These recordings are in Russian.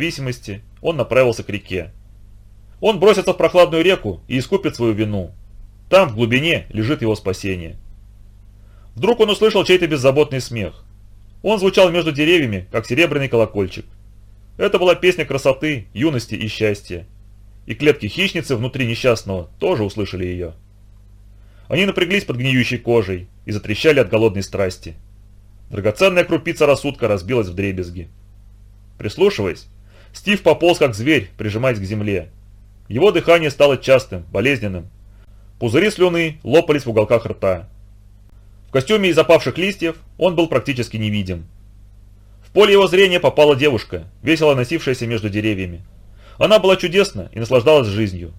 зависимости, он направился к реке. Он бросится в прохладную реку и искупит свою вину. Там, в глубине, лежит его спасение. Вдруг он услышал чей-то беззаботный смех. Он звучал между деревьями, как серебряный колокольчик. Это была песня красоты, юности и счастья. И клетки хищницы внутри несчастного тоже услышали ее. Они напряглись под гниющей кожей и затрещали от голодной страсти. Драгоценная крупица рассудка разбилась в дребезги. Прислушиваясь, Стив пополз как зверь, прижимаясь к земле. Его дыхание стало частым, болезненным. Пузыри слюны лопались в уголках рта. В костюме из опавших листьев он был практически невидим. В поле его зрения попала девушка, весело носившаяся между деревьями. Она была чудесна и наслаждалась жизнью.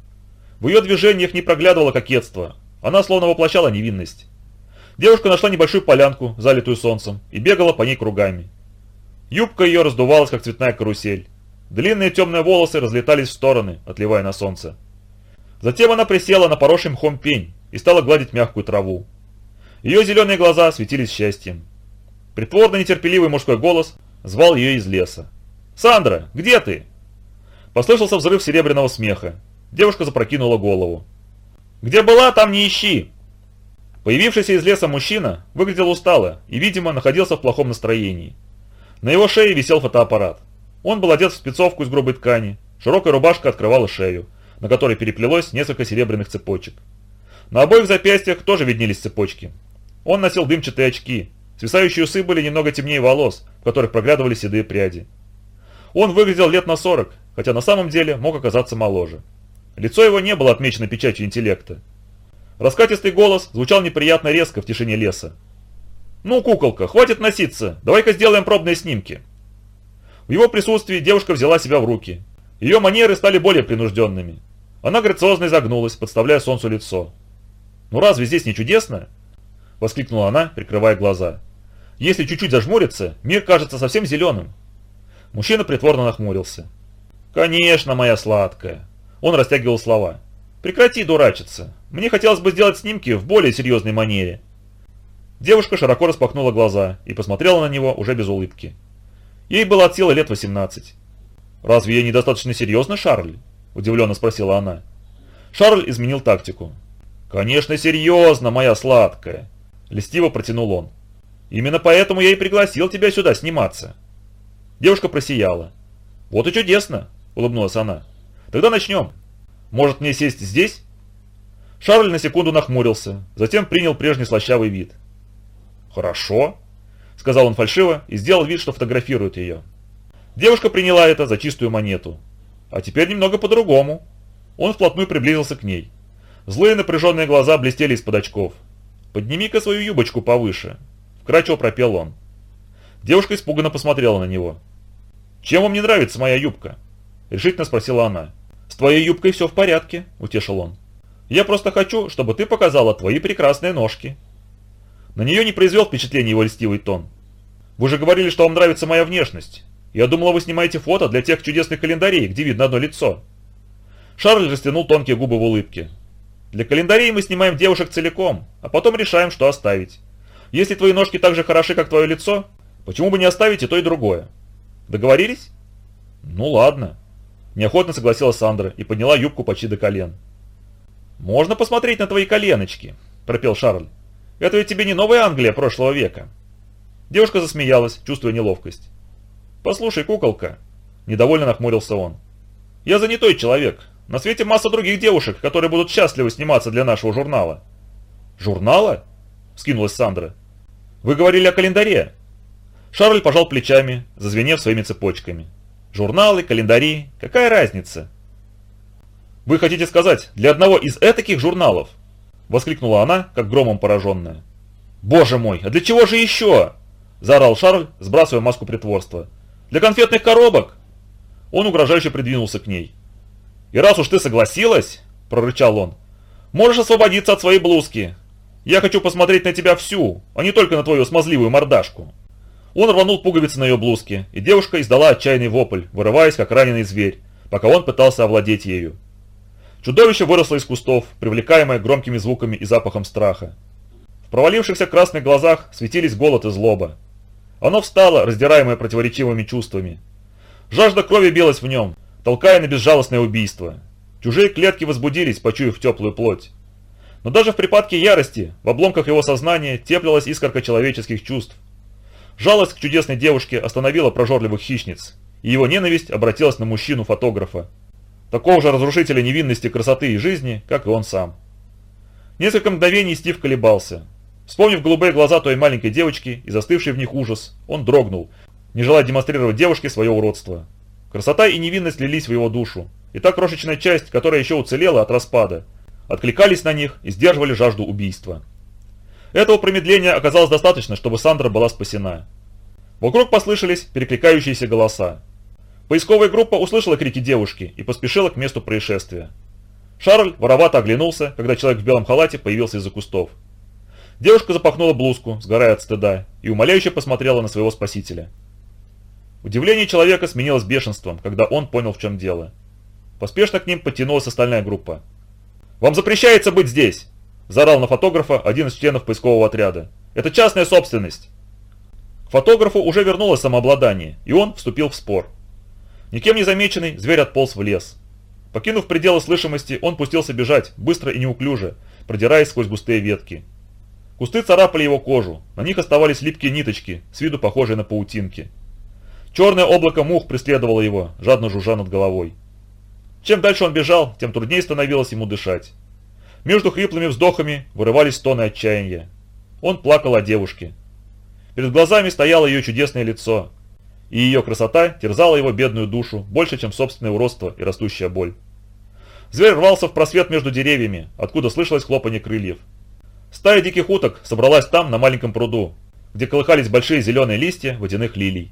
В ее движениях не проглядывало кокетство, она словно воплощала невинность. Девушка нашла небольшую полянку, залитую солнцем, и бегала по ней кругами. Юбка ее раздувалась, как цветная карусель. Длинные темные волосы разлетались в стороны, отливая на солнце. Затем она присела на поросший мхом пень и стала гладить мягкую траву. Ее зеленые глаза светились счастьем. Притворно нетерпеливый мужской голос звал ее из леса. «Сандра, где ты?» Послышался взрыв серебряного смеха. Девушка запрокинула голову. «Где была, там не ищи!» Появившийся из леса мужчина выглядел устало и, видимо, находился в плохом настроении. На его шее висел фотоаппарат. Он был одет в спецовку из грубой ткани, широкая рубашка открывала шею, на которой переплелось несколько серебряных цепочек. На обоих запястьях тоже виднелись цепочки. Он носил дымчатые очки, свисающие усы были немного темнее волос, в которых проглядывали седые пряди. Он выглядел лет на 40, хотя на самом деле мог оказаться моложе. Лицо его не было отмечено печатью интеллекта. Раскатистый голос звучал неприятно резко в тишине леса. «Ну, куколка, хватит носиться, давай-ка сделаем пробные снимки». В его присутствии девушка взяла себя в руки. Ее манеры стали более принужденными. Она грациозно изогнулась, подставляя солнцу лицо. «Ну разве здесь не чудесно?» – воскликнула она, прикрывая глаза. «Если чуть-чуть зажмуриться, мир кажется совсем зеленым». Мужчина притворно нахмурился. «Конечно, моя сладкая. Он растягивал слова. «Прекрати дурачиться. Мне хотелось бы сделать снимки в более серьезной манере». Девушка широко распахнула глаза и посмотрела на него уже без улыбки. Ей было от силы лет 18. «Разве я недостаточно серьезно, Шарль?» – удивленно спросила она. Шарль изменил тактику. «Конечно, серьезно, моя сладкая!» – льстиво протянул он. «Именно поэтому я и пригласил тебя сюда сниматься». Девушка просияла. «Вот и чудесно!» – улыбнулась она. Тогда начнем. Может мне сесть здесь?» Шарль на секунду нахмурился, затем принял прежний слащавый вид. «Хорошо», — сказал он фальшиво и сделал вид, что фотографирует ее. Девушка приняла это за чистую монету. А теперь немного по-другому. Он вплотную приблизился к ней. Злые напряженные глаза блестели из-под очков. «Подними-ка свою юбочку повыше», — вкрадчиво пропел он. Девушка испуганно посмотрела на него. «Чем вам не нравится моя юбка?» – решительно спросила она. «С твоей юбкой все в порядке», – утешил он. «Я просто хочу, чтобы ты показала твои прекрасные ножки». На нее не произвел впечатление его льстивый тон. «Вы же говорили, что вам нравится моя внешность. Я думала, вы снимаете фото для тех чудесных календарей, где видно одно лицо». Шарль растянул тонкие губы в улыбке. «Для календарей мы снимаем девушек целиком, а потом решаем, что оставить. Если твои ножки так же хороши, как твое лицо, почему бы не оставить и то, и другое? Договорились?» «Ну ладно», Неохотно согласилась Сандра и подняла юбку почти до колен. «Можно посмотреть на твои коленочки», – пропел Шарль. «Это ведь тебе не новая Англия прошлого века». Девушка засмеялась, чувствуя неловкость. «Послушай, куколка», – недовольно нахмурился он. «Я занятой человек. На свете масса других девушек, которые будут счастливы сниматься для нашего журнала». «Журнала?» – скинулась Сандра. «Вы говорили о календаре». Шарль пожал плечами, зазвенев своими цепочками. Журналы, календари, какая разница? Вы хотите сказать, для одного из этаких журналов? Воскликнула она, как громом пораженная. Боже мой, а для чего же еще? Заорал Шарль, сбрасывая маску притворства. Для конфетных коробок? Он угрожающе придвинулся к ней. «И раз уж ты согласилась, — прорычал он, — можешь освободиться от своей блузки. Я хочу посмотреть на тебя всю, а не только на твою смазливую мордашку». Он рванул пуговицы на ее блузке, и девушка издала отчаянный вопль, вырываясь как раненый зверь, пока он пытался овладеть ею. Чудовище выросло из кустов, привлекаемое громкими звуками и запахом страха. В провалившихся красных глазах светились голод и злоба. Оно встало, раздираемое противоречивыми чувствами. Жажда крови билась в нем, толкая на безжалостное убийство. Чужие клетки возбудились, почуяв теплую плоть. Но даже в припадке ярости, в обломках его сознания теплилась искорка человеческих чувств. Жалость к чудесной девушке остановила прожорливых хищниц, и его ненависть обратилась на мужчину-фотографа, такого же разрушителя невинности, красоты и жизни, как и он сам. Несколько мгновений Стив колебался. Вспомнив голубые глаза той маленькой девочки и застывший в них ужас, он дрогнул, не желая демонстрировать девушке свое уродство. Красота и невинность лились в его душу, и та крошечная часть, которая еще уцелела от распада, откликались на них и сдерживали жажду убийства. Этого промедления оказалось достаточно, чтобы Сандра была спасена. Вокруг послышались перекликающиеся голоса. Поисковая группа услышала крики девушки и поспешила к месту происшествия. Шарль воровато оглянулся, когда человек в белом халате появился из-за кустов. Девушка запахнула блузку, сгорая от стыда, и умоляюще посмотрела на своего спасителя. Удивление человека сменилось бешенством, когда он понял, в чем дело. Поспешно к ним подтянулась остальная группа. «Вам запрещается быть здесь!» – заорал на фотографа один из членов поискового отряда. «Это частная собственность!» К фотографу уже вернулось самообладание, и он вступил в спор. Никем не замеченный, зверь отполз в лес. Покинув пределы слышимости, он пустился бежать, быстро и неуклюже, продираясь сквозь густые ветки. Кусты царапали его кожу, на них оставались липкие ниточки, с виду похожие на паутинки. Черное облако мух преследовало его, жадно жужжа над головой. Чем дальше он бежал, тем труднее становилось ему дышать. Между хриплыми вздохами вырывались стоны отчаяния. Он плакал о девушке. Перед глазами стояло ее чудесное лицо, и ее красота терзала его бедную душу больше, чем собственное уродство и растущая боль. Зверь рвался в просвет между деревьями, откуда слышалось хлопанье крыльев. Стая диких уток собралась там, на маленьком пруду, где колыхались большие зеленые листья водяных лилий.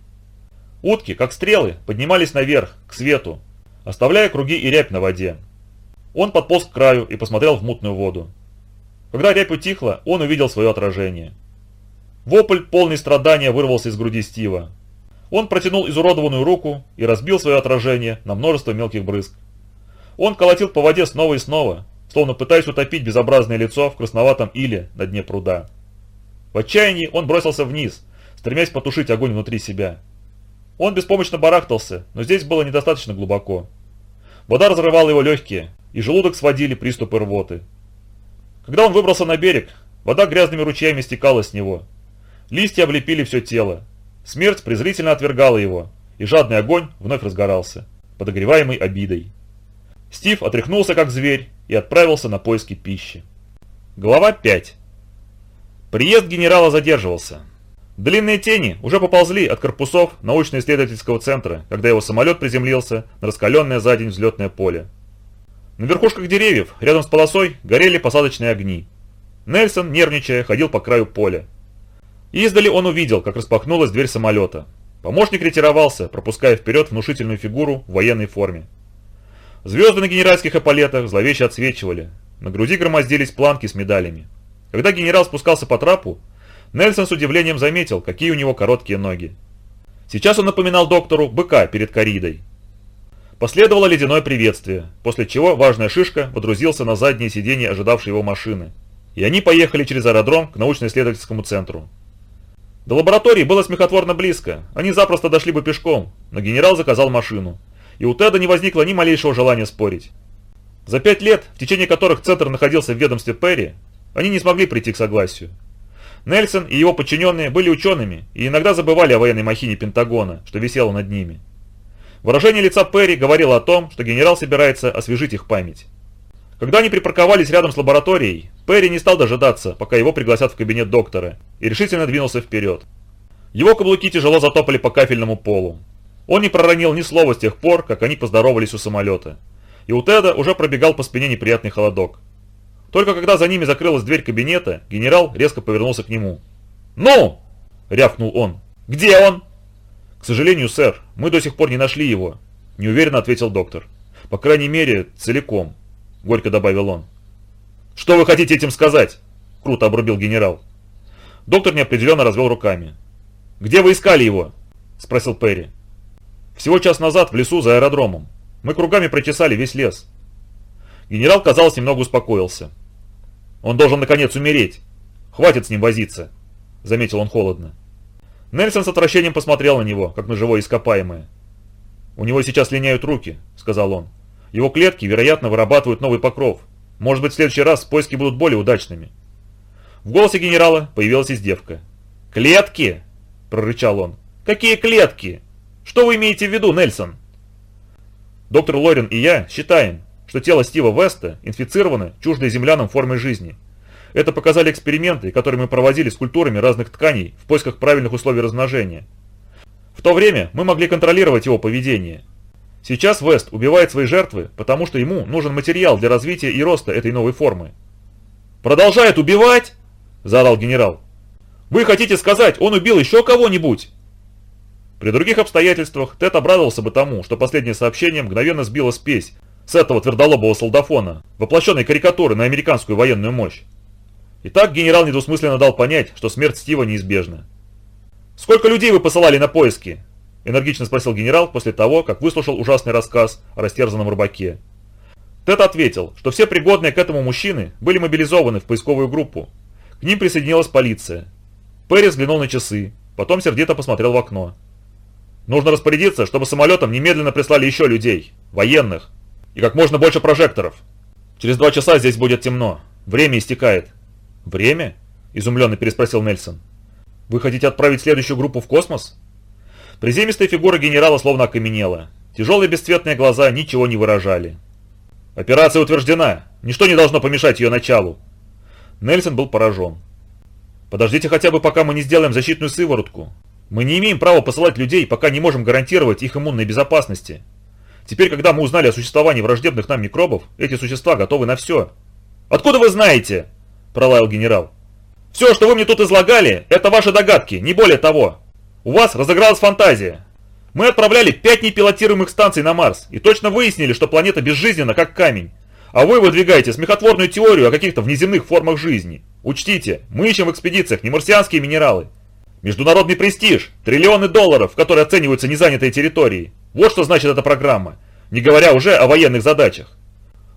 Утки, как стрелы, поднимались наверх, к свету, оставляя круги и рябь на воде. Он подполз к краю и посмотрел в мутную воду. Когда рябь утихла, он увидел свое отражение. Вопль, полный страдания, вырвался из груди Стива. Он протянул изуродованную руку и разбил свое отражение на множество мелких брызг. Он колотил по воде снова и снова, словно пытаясь утопить безобразное лицо в красноватом иле на дне пруда. В отчаянии он бросился вниз, стремясь потушить огонь внутри себя. Он беспомощно барахтался, но здесь было недостаточно глубоко. Вода разрывала его легкие, и желудок сводили приступы рвоты. Когда он выбрался на берег, вода грязными ручьями стекала с него. Листья облепили все тело. Смерть презрительно отвергала его, и жадный огонь вновь разгорался, подогреваемый обидой. Стив отряхнулся как зверь и отправился на поиски пищи. Глава 5 Приезд генерала задерживался. Длинные тени уже поползли от корпусов научно-исследовательского центра, когда его самолет приземлился на раскаленное за день взлетное поле. На верхушках деревьев, рядом с полосой, горели посадочные огни. Нельсон, нервничая, ходил по краю поля. Издали он увидел, как распахнулась дверь самолета. Помощник ретировался, пропуская вперед внушительную фигуру в военной форме. Звезды на генеральских эполетах зловеще отсвечивали. На груди громоздились планки с медалями. Когда генерал спускался по трапу, Нельсон с удивлением заметил, какие у него короткие ноги. Сейчас он напоминал доктору быка перед коридой. Последовало ледяное приветствие, после чего важная шишка водрузился на заднее сиденье ожидавшей его машины, и они поехали через аэродром к научно-исследовательскому центру. До лаборатории было смехотворно близко, они запросто дошли бы пешком, но генерал заказал машину, и у Теда не возникло ни малейшего желания спорить. За пять лет, в течение которых центр находился в ведомстве Перри, они не смогли прийти к согласию. Нельсон и его подчиненные были учеными и иногда забывали о военной махине Пентагона, что висело над ними. Выражение лица Перри говорило о том, что генерал собирается освежить их память. Когда они припарковались рядом с лабораторией, Перри не стал дожидаться, пока его пригласят в кабинет доктора, и решительно двинулся вперед. Его каблуки тяжело затопали по кафельному полу. Он не проронил ни слова с тех пор, как они поздоровались у самолета. И у Теда уже пробегал по спине неприятный холодок. Только когда за ними закрылась дверь кабинета, генерал резко повернулся к нему. «Ну!» – рявкнул он. «Где он?» «К сожалению, сэр, мы до сих пор не нашли его», – неуверенно ответил доктор. «По крайней мере, целиком», – горько добавил он. «Что вы хотите этим сказать?» – круто обрубил генерал. Доктор неопределенно развел руками. «Где вы искали его?» – спросил Перри. «Всего час назад в лесу за аэродромом. Мы кругами прочесали весь лес. Генерал, казалось, немного успокоился. «Он должен, наконец, умереть. Хватит с ним возиться», — заметил он холодно. Нельсон с отвращением посмотрел на него, как на живое ископаемое. «У него сейчас линяют руки», — сказал он. «Его клетки, вероятно, вырабатывают новый покров. Может быть, в следующий раз поиски будут более удачными». В голосе генерала появилась издевка. «Клетки?» – прорычал он. «Какие клетки? Что вы имеете в виду, Нельсон?» Доктор Лорин и я считаем, что тело Стива Веста инфицировано чуждой землянам формой жизни. Это показали эксперименты, которые мы проводили с культурами разных тканей в поисках правильных условий размножения. В то время мы могли контролировать его поведение. Сейчас Вест убивает свои жертвы, потому что ему нужен материал для развития и роста этой новой формы. «Продолжает убивать?» – заорал генерал. Вы хотите сказать, он убил еще кого-нибудь?» При других обстоятельствах Тед обрадовался бы тому, что последнее сообщение мгновенно сбило спесь с этого твердолобого солдафона, воплощенной карикатуры на американскую военную мощь. Итак, генерал недвусмысленно дал понять, что смерть Стива неизбежна. «Сколько людей вы посылали на поиски?» – энергично спросил генерал после того, как выслушал ужасный рассказ о растерзанном рыбаке. Тед ответил, что все пригодные к этому мужчины были мобилизованы в поисковую группу. К ним присоединилась полиция, Перри взглянул на часы, потом сердито посмотрел в окно. «Нужно распорядиться, чтобы самолетом немедленно прислали еще людей, военных, и как можно больше прожекторов. Через два часа здесь будет темно. Время истекает». «Время?» – изумленно переспросил Нельсон. «Вы хотите отправить следующую группу в космос?» Приземистая фигура генерала словно окаменела. Тяжелые бесцветные глаза ничего не выражали. «Операция утверждена. Ничто не должно помешать ее началу». Нельсон был поражен. Подождите хотя бы, пока мы не сделаем защитную сыворотку. Мы не имеем права посылать людей, пока не можем гарантировать их иммунной безопасности. Теперь, когда мы узнали о существовании враждебных нам микробов, эти существа готовы на все. «Откуда вы знаете?» – пролаял генерал. «Все, что вы мне тут излагали, это ваши догадки, не более того. У вас разыгралась фантазия. Мы отправляли пять непилотируемых станций на Марс и точно выяснили, что планета безжизненна, как камень. А вы выдвигаете смехотворную теорию о каких-то внеземных формах жизни. Учтите, мы ищем в экспедициях не марсианские минералы. Международный престиж, триллионы долларов, которые оцениваются незанятой территорией. Вот что значит эта программа, не говоря уже о военных задачах.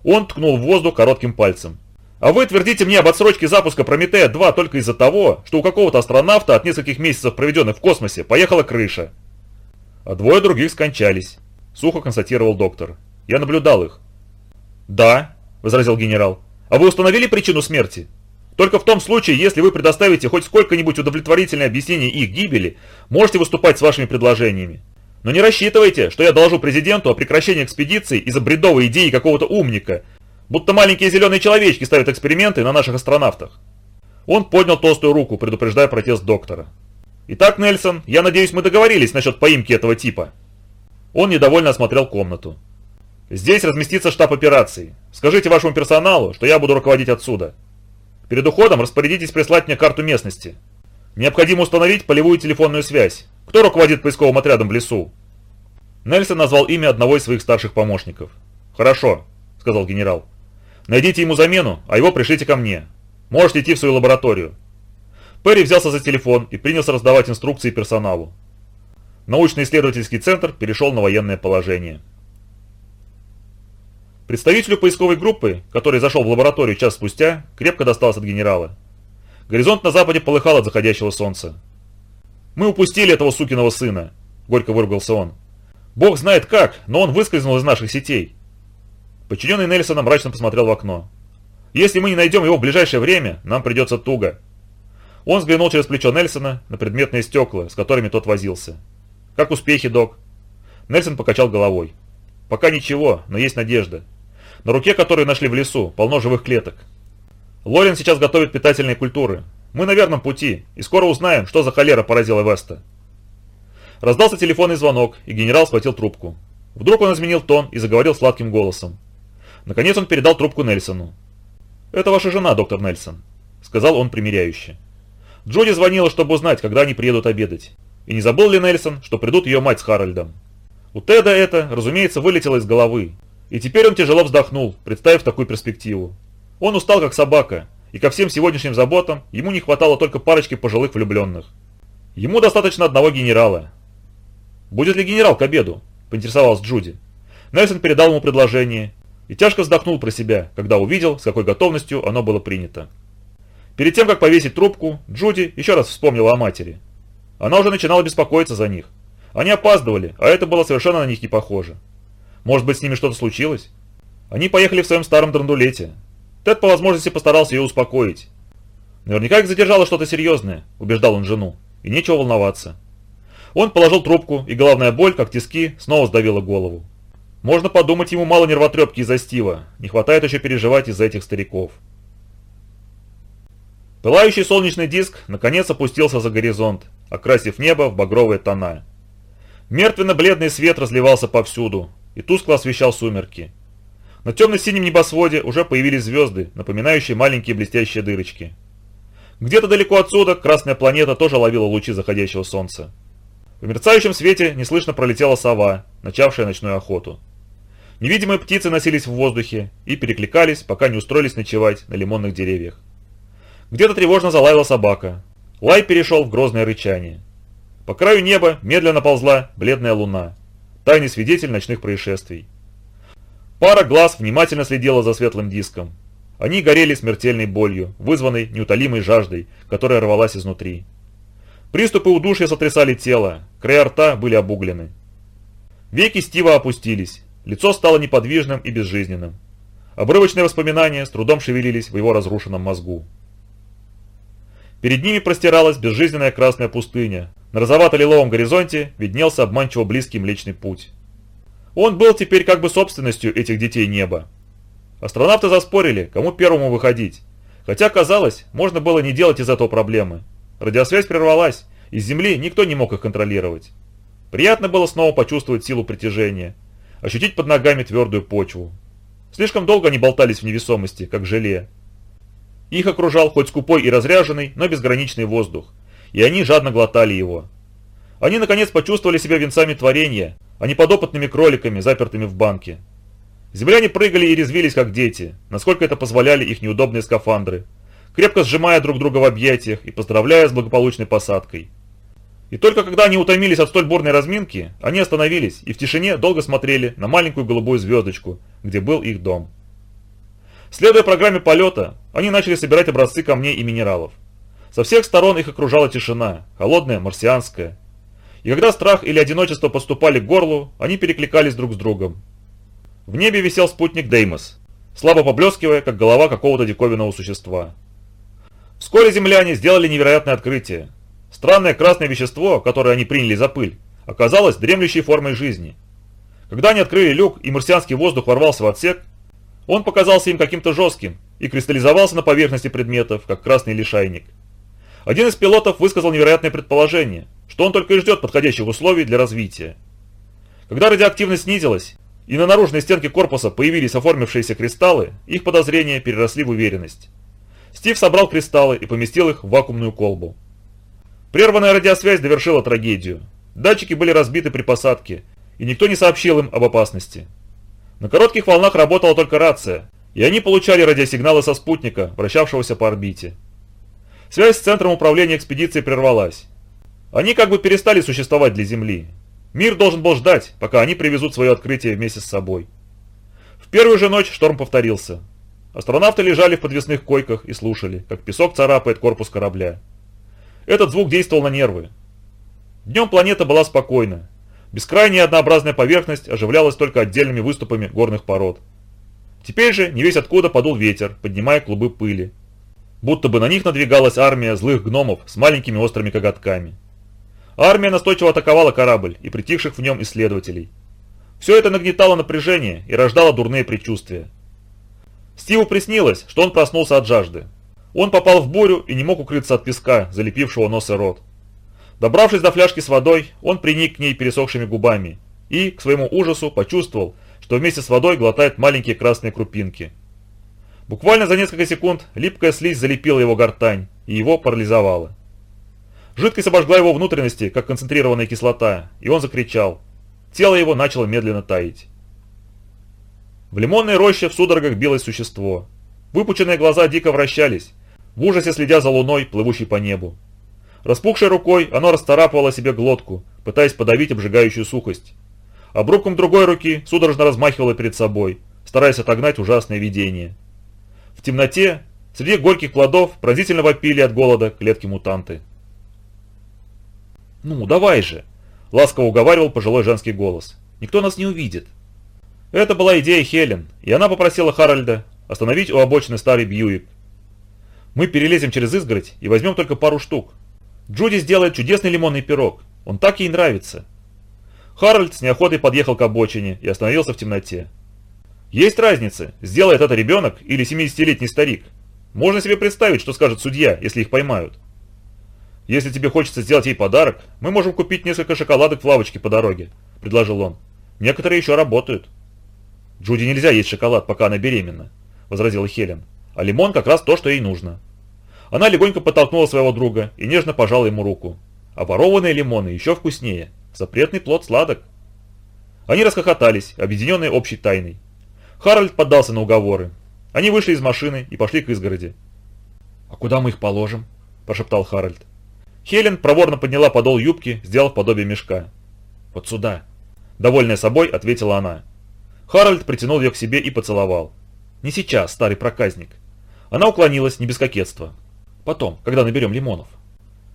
Он ткнул в воздух коротким пальцем. А вы твердите мне об отсрочке запуска Прометея-2 только из-за того, что у какого-то астронавта от нескольких месяцев, проведенных в космосе, поехала крыша. А двое других скончались, сухо констатировал доктор. Я наблюдал их. «Да», – возразил генерал. «А вы установили причину смерти?» Только в том случае, если вы предоставите хоть сколько-нибудь удовлетворительное объяснение их гибели, можете выступать с вашими предложениями. Но не рассчитывайте, что я доложу президенту о прекращении экспедиции из-за бредовой идеи какого-то умника, будто маленькие зеленые человечки ставят эксперименты на наших астронавтах. Он поднял толстую руку, предупреждая протест доктора. «Итак, Нельсон, я надеюсь, мы договорились насчет поимки этого типа». Он недовольно осмотрел комнату. Здесь разместится штаб операций. Скажите вашему персоналу, что я буду руководить отсюда. Перед уходом распорядитесь прислать мне карту местности. Необходимо установить полевую телефонную связь. Кто руководит поисковым отрядом в лесу?» Нельсон назвал имя одного из своих старших помощников. «Хорошо», — сказал генерал. «Найдите ему замену, а его пришлите ко мне. Можете идти в свою лабораторию». Перри взялся за телефон и принялся раздавать инструкции персоналу. Научно-исследовательский центр перешел на военное положение. Представителю поисковой группы, который зашел в лабораторию час спустя, крепко досталось от генерала. Горизонт на западе полыхал от заходящего солнца. «Мы упустили этого сукиного сына», – горько выругался он. «Бог знает как, но он выскользнул из наших сетей». Подчиненный Нельсона мрачно посмотрел в окно. «Если мы не найдем его в ближайшее время, нам придется туго». Он взглянул через плечо Нельсона на предметные стекла, с которыми тот возился. «Как успехи, док?» Нельсон покачал головой. «Пока ничего, но есть надежда. На руке, которую нашли в лесу, полно живых клеток. Лорен сейчас готовит питательные культуры. Мы на верном пути, и скоро узнаем, что за холера поразила Веста. Раздался телефонный звонок, и генерал схватил трубку. Вдруг он изменил тон и заговорил сладким голосом. Наконец он передал трубку Нельсону. «Это ваша жена, доктор Нельсон», — сказал он примиряюще. Джоди звонила, чтобы узнать, когда они приедут обедать. И не забыл ли Нельсон, что придут ее мать с Харальдом? У Теда это, разумеется, вылетело из головы, и теперь он тяжело вздохнул, представив такую перспективу. Он устал как собака, и ко всем сегодняшним заботам ему не хватало только парочки пожилых влюбленных. Ему достаточно одного генерала. «Будет ли генерал к обеду?» – поинтересовалась Джуди. Нельсон передал ему предложение и тяжко вздохнул про себя, когда увидел, с какой готовностью оно было принято. Перед тем, как повесить трубку, Джуди еще раз вспомнила о матери. Она уже начинала беспокоиться за них. Они опаздывали, а это было совершенно на них не похоже. Может быть, с ними что-то случилось? Они поехали в своем старом драндулете. Тед по возможности постарался ее успокоить. Наверняка их задержало что-то серьезное, убеждал он жену, и нечего волноваться. Он положил трубку, и головная боль, как тиски, снова сдавила голову. Можно подумать, ему мало нервотрепки из-за Стива, не хватает еще переживать из-за этих стариков. Пылающий солнечный диск наконец опустился за горизонт, окрасив небо в багровые тона. Мертвенно-бледный свет разливался повсюду и тускло освещал сумерки. На темно-синем небосводе уже появились звезды, напоминающие маленькие блестящие дырочки. Где-то далеко отсюда красная планета тоже ловила лучи заходящего солнца. В мерцающем свете неслышно пролетела сова, начавшая ночную охоту. Невидимые птицы носились в воздухе и перекликались, пока не устроились ночевать на лимонных деревьях. Где-то тревожно залаяла собака. Лай перешел в грозное рычание. По краю неба медленно ползла бледная луна, тайный свидетель ночных происшествий. Пара глаз внимательно следила за светлым диском, они горели смертельной болью, вызванной неутолимой жаждой, которая рвалась изнутри. Приступы удушья сотрясали тело, края рта были обуглены. Веки Стива опустились, лицо стало неподвижным и безжизненным. Обрывочные воспоминания с трудом шевелились в его разрушенном мозгу. Перед ними простиралась безжизненная красная пустыня. На розовато-лиловом горизонте виднелся обманчиво близкий Млечный Путь. Он был теперь как бы собственностью этих детей неба. Астронавты заспорили, кому первому выходить. Хотя, казалось, можно было не делать из этого проблемы. Радиосвязь прервалась, из Земли никто не мог их контролировать. Приятно было снова почувствовать силу притяжения, ощутить под ногами твердую почву. Слишком долго они болтались в невесомости, как желе. Их окружал хоть скупой и разряженный, но безграничный воздух, и они жадно глотали его. Они наконец почувствовали себя венцами творения, а не подопытными кроликами, запертыми в банке. Земляне прыгали и резвились, как дети, насколько это позволяли их неудобные скафандры, крепко сжимая друг друга в объятиях и поздравляя с благополучной посадкой. И только когда они утомились от столь бурной разминки, они остановились и в тишине долго смотрели на маленькую голубую звездочку, где был их дом. Следуя программе полета, они начали собирать образцы камней и минералов. Со всех сторон их окружала тишина, холодная, марсианская. И когда страх или одиночество поступали к горлу, они перекликались друг с другом, в небе висел спутник Деймос, слабо поблескивая, как голова какого-то диковинного существа. Вскоре земляне сделали невероятное открытие. Странное красное вещество, которое они приняли за пыль, оказалось дремлющей формой жизни. Когда они открыли люк и марсианский воздух ворвался в отсек, он показался им каким-то жестким и кристаллизовался на поверхности предметов, как красный лишайник. Один из пилотов высказал невероятное предположение, что он только и ждет подходящих условий для развития. Когда радиоактивность снизилась, и на наружной стенке корпуса появились оформившиеся кристаллы, их подозрения переросли в уверенность. Стив собрал кристаллы и поместил их в вакуумную колбу. Прерванная радиосвязь довершила трагедию. Датчики были разбиты при посадке, и никто не сообщил им об опасности. На коротких волнах работала только рация, и они получали радиосигналы со спутника, вращавшегося по орбите. Связь с центром управления экспедицией прервалась. Они как бы перестали существовать для Земли, Мир должен был ждать, пока они привезут свое открытие вместе с собой. В первую же ночь шторм повторился. Астронавты лежали в подвесных койках и слушали, как песок царапает корпус корабля. Этот звук действовал на нервы. Днем планета была спокойна. Бескрайняя однообразная поверхность оживлялась только отдельными выступами горных пород. Теперь же не весь откуда подул ветер, поднимая клубы пыли. Будто бы на них надвигалась армия злых гномов с маленькими острыми коготками. Армия настойчиво атаковала корабль и притихших в нем исследователей. Все это нагнетало напряжение и рождало дурные предчувствия. Стиву приснилось, что он проснулся от жажды. Он попал в бурю и не мог укрыться от песка, залепившего нос и рот. Добравшись до фляжки с водой, он приник к ней пересохшими губами и, к своему ужасу, почувствовал, что вместе с водой глотает маленькие красные крупинки. Буквально за несколько секунд липкая слизь залепила его гортань и его парализовала. Жидкость обожгла его внутренности, как концентрированная кислота, и он закричал. Тело его начало медленно таять. В лимонной роще в судорогах билось существо. Выпученные глаза дико вращались, в ужасе следя за луной, плывущей по небу. Распухшей рукой оно расцарапывало себе глотку, пытаясь подавить обжигающую сухость. Обрубком другой руки судорожно размахивало перед собой, стараясь отогнать ужасное видение. В темноте, среди горьких плодов, пронзительно вопили от голода клетки-мутанты. «Ну, давай же!» – ласково уговаривал пожилой женский голос. «Никто нас не увидит». Это была идея Хелен, и она попросила Харальда остановить у обочины старый Бьюик. «Мы перелезем через изгородь и возьмем только пару штук. Джуди сделает чудесный лимонный пирог, он так ей нравится». Харальд с неохотой подъехал к обочине и остановился в темноте. Есть разница, сделает это ребенок или 70-летний старик. Можно себе представить, что скажет судья, если их поймают. Если тебе хочется сделать ей подарок, мы можем купить несколько шоколадок в лавочке по дороге, предложил он. Некоторые еще работают. Джуди нельзя есть шоколад, пока она беременна, возразила Хелен. А лимон как раз то, что ей нужно. Она легонько подтолкнула своего друга и нежно пожала ему руку. Оборованные лимоны еще вкуснее. Запретный плод сладок. Они расхохотались, объединенные общей тайной. Харальд поддался на уговоры. Они вышли из машины и пошли к изгороди. «А куда мы их положим?» – прошептал Харальд. Хелен проворно подняла подол юбки, сделав подобие мешка. «Вот сюда!» – довольная собой, ответила она. Харальд притянул ее к себе и поцеловал. «Не сейчас, старый проказник». Она уклонилась, не без кокетства. «Потом, когда наберем лимонов».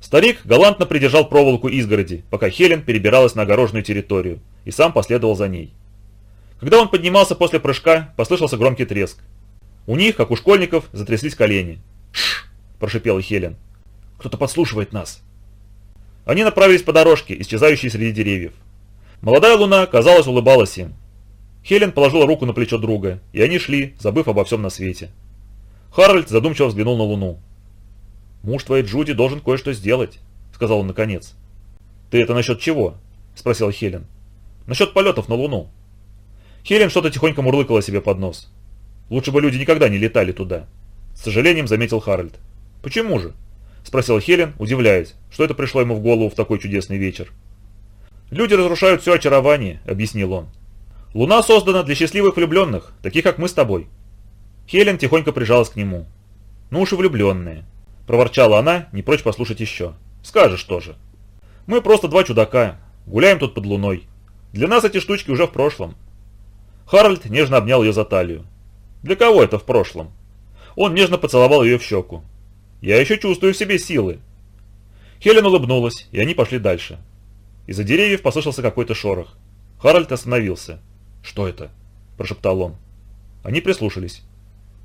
Старик галантно придержал проволоку изгороди, пока Хелен перебиралась на огороженную территорию, и сам последовал за ней. Когда он поднимался после прыжка, послышался громкий треск. У них, как у школьников, затряслись колени. «Шш!» – прошипела Хелен. «Кто-то подслушивает нас!» Они направились по дорожке, исчезающей среди деревьев. Молодая луна, казалось, улыбалась им. Хелен положила руку на плечо друга, и они шли, забыв обо всем на свете. Харальд задумчиво взглянул на луну. «Муж твоей Джуди должен кое-что сделать», — сказал он наконец. «Ты это насчет чего?» — спросила Хелен. «Насчет полетов на Луну». Хелен что-то тихонько мурлыкала себе под нос. Лучше бы люди никогда не летали туда. С сожалением заметил Харальд. «Почему же?» – спросил Хелен, удивляясь, что это пришло ему в голову в такой чудесный вечер. «Люди разрушают все очарование», – объяснил он. «Луна создана для счастливых влюбленных, таких как мы с тобой». Хелен тихонько прижалась к нему. «Ну уж и влюбленные», – проворчала она, не прочь послушать еще. «Скажешь тоже. Мы просто два чудака, гуляем тут под луной. Для нас эти штучки уже в прошлом. Харальд нежно обнял ее за талию. Для кого это в прошлом? Он нежно поцеловал ее в щеку. «Я еще чувствую в себе силы». Хелен улыбнулась, и они пошли дальше. Из-за деревьев послышался какой-то шорох. Харальд остановился. «Что это?» – прошептал он. Они прислушались.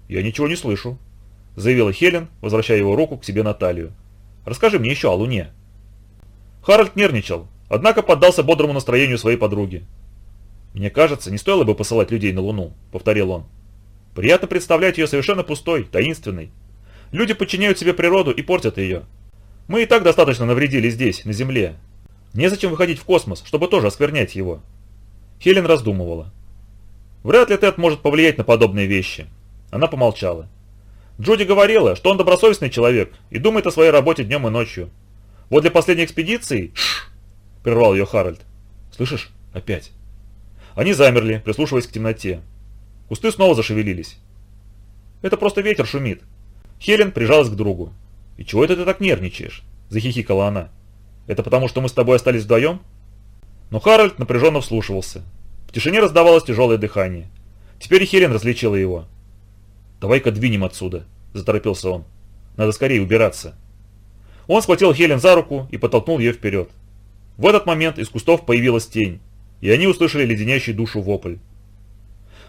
«Я ничего не слышу», – заявила Хелен, возвращая его руку к себе на талию. «Расскажи мне еще о Луне». Харальд нервничал, однако поддался бодрому настроению своей подруги. «Мне кажется, не стоило бы посылать людей на Луну», — повторил он. «Приятно представлять ее совершенно пустой, таинственной. Люди подчиняют себе природу и портят ее. Мы и так достаточно навредили здесь, на Земле. Незачем выходить в космос, чтобы тоже осквернять его». Хелен раздумывала. «Вряд ли Тед может повлиять на подобные вещи». Она помолчала. Джуди говорила, что он добросовестный человек и думает о своей работе днем и ночью. Вот для последней экспедиции... Шш! прервал ее Харальд. Слышишь? Опять. Они замерли, прислушиваясь к темноте. Кусты снова зашевелились. «Это просто ветер шумит». Хелен прижалась к другу. «И чего это ты так нервничаешь?» – захихикала она. «Это потому, что мы с тобой остались вдвоем?» Но Харальд напряженно вслушивался. В тишине раздавалось тяжелое дыхание. Теперь Хелен различила его. «Давай-ка двинем отсюда», – заторопился он. «Надо скорее убираться». Он схватил Хелен за руку и подтолкнул ее вперед. В этот момент из кустов появилась тень и они услышали леденящий душу вопль.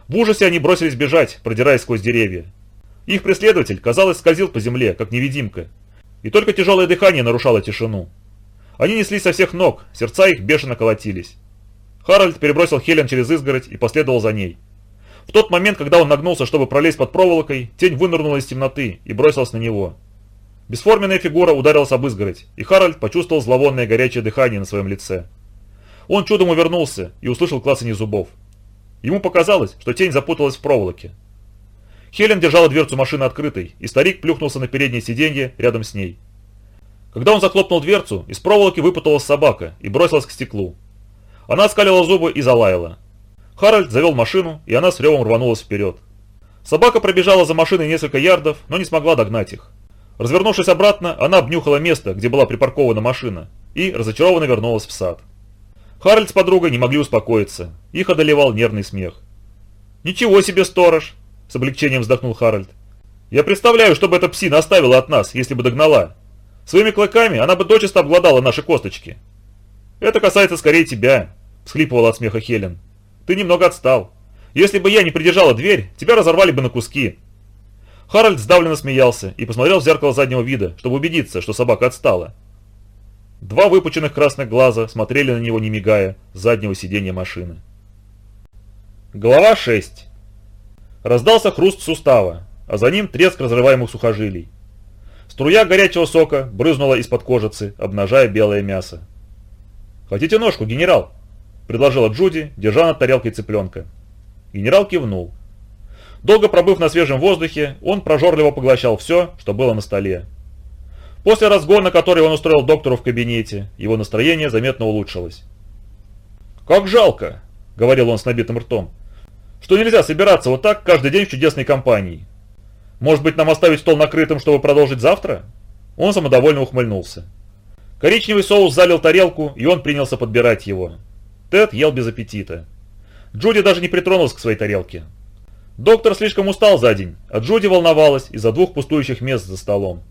В ужасе они бросились бежать, продираясь сквозь деревья. Их преследователь, казалось, скользил по земле, как невидимка, и только тяжелое дыхание нарушало тишину. Они неслись со всех ног, сердца их бешено колотились. Харальд перебросил Хелен через изгородь и последовал за ней. В тот момент, когда он нагнулся, чтобы пролезть под проволокой, тень вынырнула из темноты и бросилась на него. Бесформенная фигура ударилась об изгородь, и Харальд почувствовал зловонное горячее дыхание на своем лице. Он чудом увернулся и услышал клацанье зубов. Ему показалось, что тень запуталась в проволоке. Хелен держала дверцу машины открытой, и старик плюхнулся на переднее сиденье рядом с ней. Когда он захлопнул дверцу, из проволоки выпуталась собака и бросилась к стеклу. Она скалила зубы и залаяла. Харальд завел машину, и она с ревом рванулась вперед. Собака пробежала за машиной несколько ярдов, но не смогла догнать их. Развернувшись обратно, она обнюхала место, где была припаркована машина, и разочарованно вернулась в сад. Харальд с подругой не могли успокоиться. Их одолевал нервный смех. «Ничего себе, сторож!» – с облегчением вздохнул Харальд. «Я представляю, что бы эта псина оставила от нас, если бы догнала. Своими клыками она бы дочисто обгладала наши косточки». «Это касается скорее тебя», – всхлипывала от смеха Хелен. «Ты немного отстал. Если бы я не придержала дверь, тебя разорвали бы на куски». Харальд сдавленно смеялся и посмотрел в зеркало заднего вида, чтобы убедиться, что собака отстала. Два выпученных красных глаза смотрели на него, не мигая, с заднего сиденья машины. Глава 6. Раздался хруст сустава, а за ним треск разрываемых сухожилий. Струя горячего сока брызнула из-под кожицы, обнажая белое мясо. «Хотите ножку, генерал?» – предложила Джуди, держа над тарелкой цыпленка. Генерал кивнул. Долго пробыв на свежем воздухе, он прожорливо поглощал все, что было на столе. После разгона, который он устроил доктору в кабинете, его настроение заметно улучшилось. «Как жалко», — говорил он с набитым ртом, — «что нельзя собираться вот так каждый день в чудесной компании. Может быть, нам оставить стол накрытым, чтобы продолжить завтра?» Он самодовольно ухмыльнулся. Коричневый соус залил тарелку, и он принялся подбирать его. Тед ел без аппетита. Джуди даже не притронулась к своей тарелке. Доктор слишком устал за день, а Джуди волновалась из-за двух пустующих мест за столом.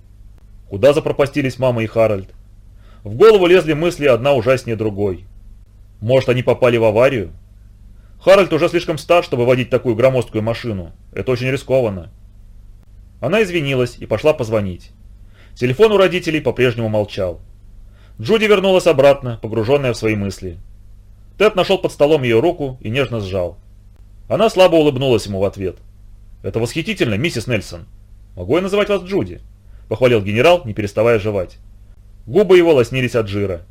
Куда запропастились мама и Харальд? В голову лезли мысли одна ужаснее другой. Может, они попали в аварию? Харальд уже слишком стар, чтобы водить такую громоздкую машину. Это очень рискованно. Она извинилась и пошла позвонить. Телефон у родителей по-прежнему молчал. Джуди вернулась обратно, погруженная в свои мысли. Тед нашел под столом ее руку и нежно сжал. Она слабо улыбнулась ему в ответ. «Это восхитительно, миссис Нельсон. Могу я называть вас Джуди?» Похвалил генерал, не переставая жевать. Губы его лоснились от жира.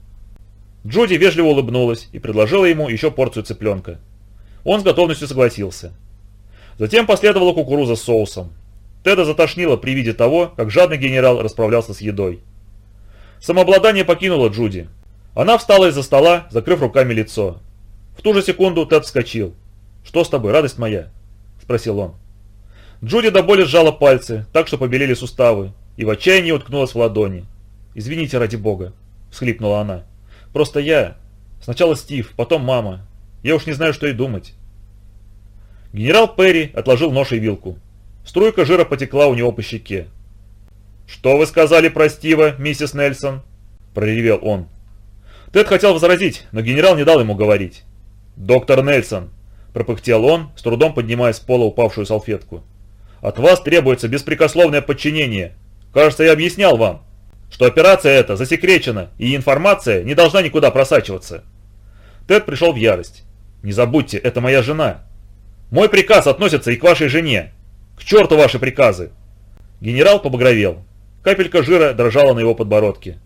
Джуди вежливо улыбнулась и предложила ему еще порцию цыпленка. Он с готовностью согласился. Затем последовала кукуруза с соусом. Теда затошнило при виде того, как жадный генерал расправлялся с едой. Самообладание покинуло Джуди. Она встала из-за стола, закрыв руками лицо. В ту же секунду Тед вскочил. «Что с тобой, радость моя?» – спросил он. Джуди до боли сжала пальцы, так что побелели суставы, и в отчаянии уткнулась в ладони. «Извините, ради бога», – всхлипнула она. «Просто я... Сначала Стив, потом мама. Я уж не знаю, что и думать». Генерал Перри отложил нож и вилку. Струйка жира потекла у него по щеке. «Что вы сказали про Стива, миссис Нельсон?» – проревел он. Тед хотел возразить, но генерал не дал ему говорить. «Доктор Нельсон», – пропыхтел он, с трудом поднимая с пола упавшую салфетку. «От вас требуется беспрекословное подчинение. Кажется, я объяснял вам, что операция эта засекречена, и информация не должна никуда просачиваться. Тед пришел в ярость. Не забудьте, это моя жена. Мой приказ относится и к вашей жене. К черту ваши приказы. Генерал побагровел. Капелька жира дрожала на его подбородке.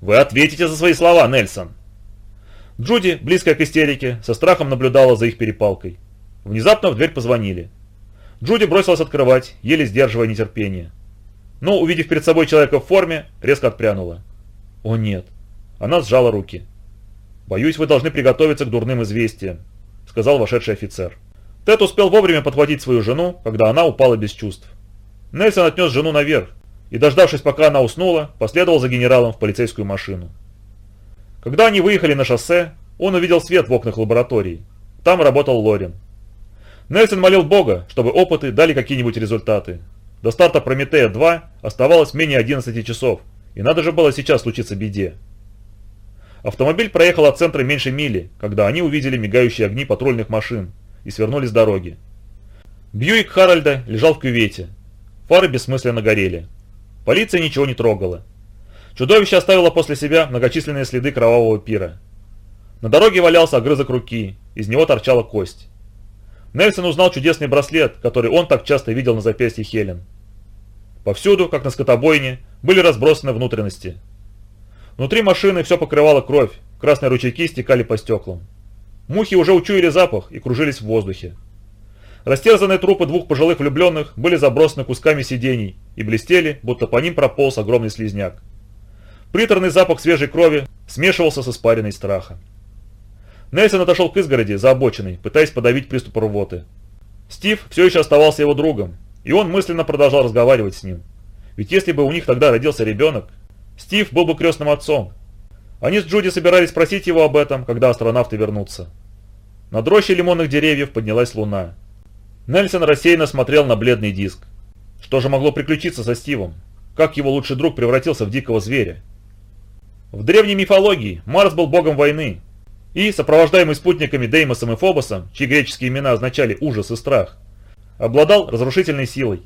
Вы ответите за свои слова, Нельсон. Джуди, близкая к истерике, со страхом наблюдала за их перепалкой. Внезапно в дверь позвонили. Джуди бросилась открывать, еле сдерживая нетерпение но, увидев перед собой человека в форме, резко отпрянула. «О нет!» Она сжала руки. «Боюсь, вы должны приготовиться к дурным известиям», — сказал вошедший офицер. Тед успел вовремя подхватить свою жену, когда она упала без чувств. Нельсон отнес жену наверх и, дождавшись, пока она уснула, последовал за генералом в полицейскую машину. Когда они выехали на шоссе, он увидел свет в окнах лаборатории. Там работал Лорин. Нельсон молил Бога, чтобы опыты дали какие-нибудь результаты, до старта Прометея-2 оставалось менее 11 часов, и надо же было сейчас случиться беде. Автомобиль проехал от центра меньше мили, когда они увидели мигающие огни патрульных машин и свернули с дороги. Бьюик Харальда лежал в кювете. Фары бессмысленно горели. Полиция ничего не трогала. Чудовище оставило после себя многочисленные следы кровавого пира. На дороге валялся огрызок руки, из него торчала кость. Нельсон узнал чудесный браслет, который он так часто видел на запястье Хелен. Повсюду, как на скотобойне, были разбросаны внутренности. Внутри машины все покрывало кровь, красные ручейки стекали по стеклам. Мухи уже учуяли запах и кружились в воздухе. Растерзанные трупы двух пожилых влюбленных были забросаны кусками сидений и блестели, будто по ним прополз огромный слизняк. Приторный запах свежей крови смешивался с испаренной страха. Нельсон отошел к изгороди за обочиной, пытаясь подавить приступ рвоты. Стив все еще оставался его другом, и он мысленно продолжал разговаривать с ним. Ведь если бы у них тогда родился ребенок, Стив был бы крестным отцом. Они с Джуди собирались спросить его об этом, когда астронавты вернутся. Над рощей лимонных деревьев поднялась луна. Нельсон рассеянно смотрел на бледный диск. Что же могло приключиться со Стивом? Как его лучший друг превратился в дикого зверя? В древней мифологии Марс был богом войны, и, сопровождаемый спутниками Деймосом и Фобосом, чьи греческие имена означали ужас и страх, обладал разрушительной силой.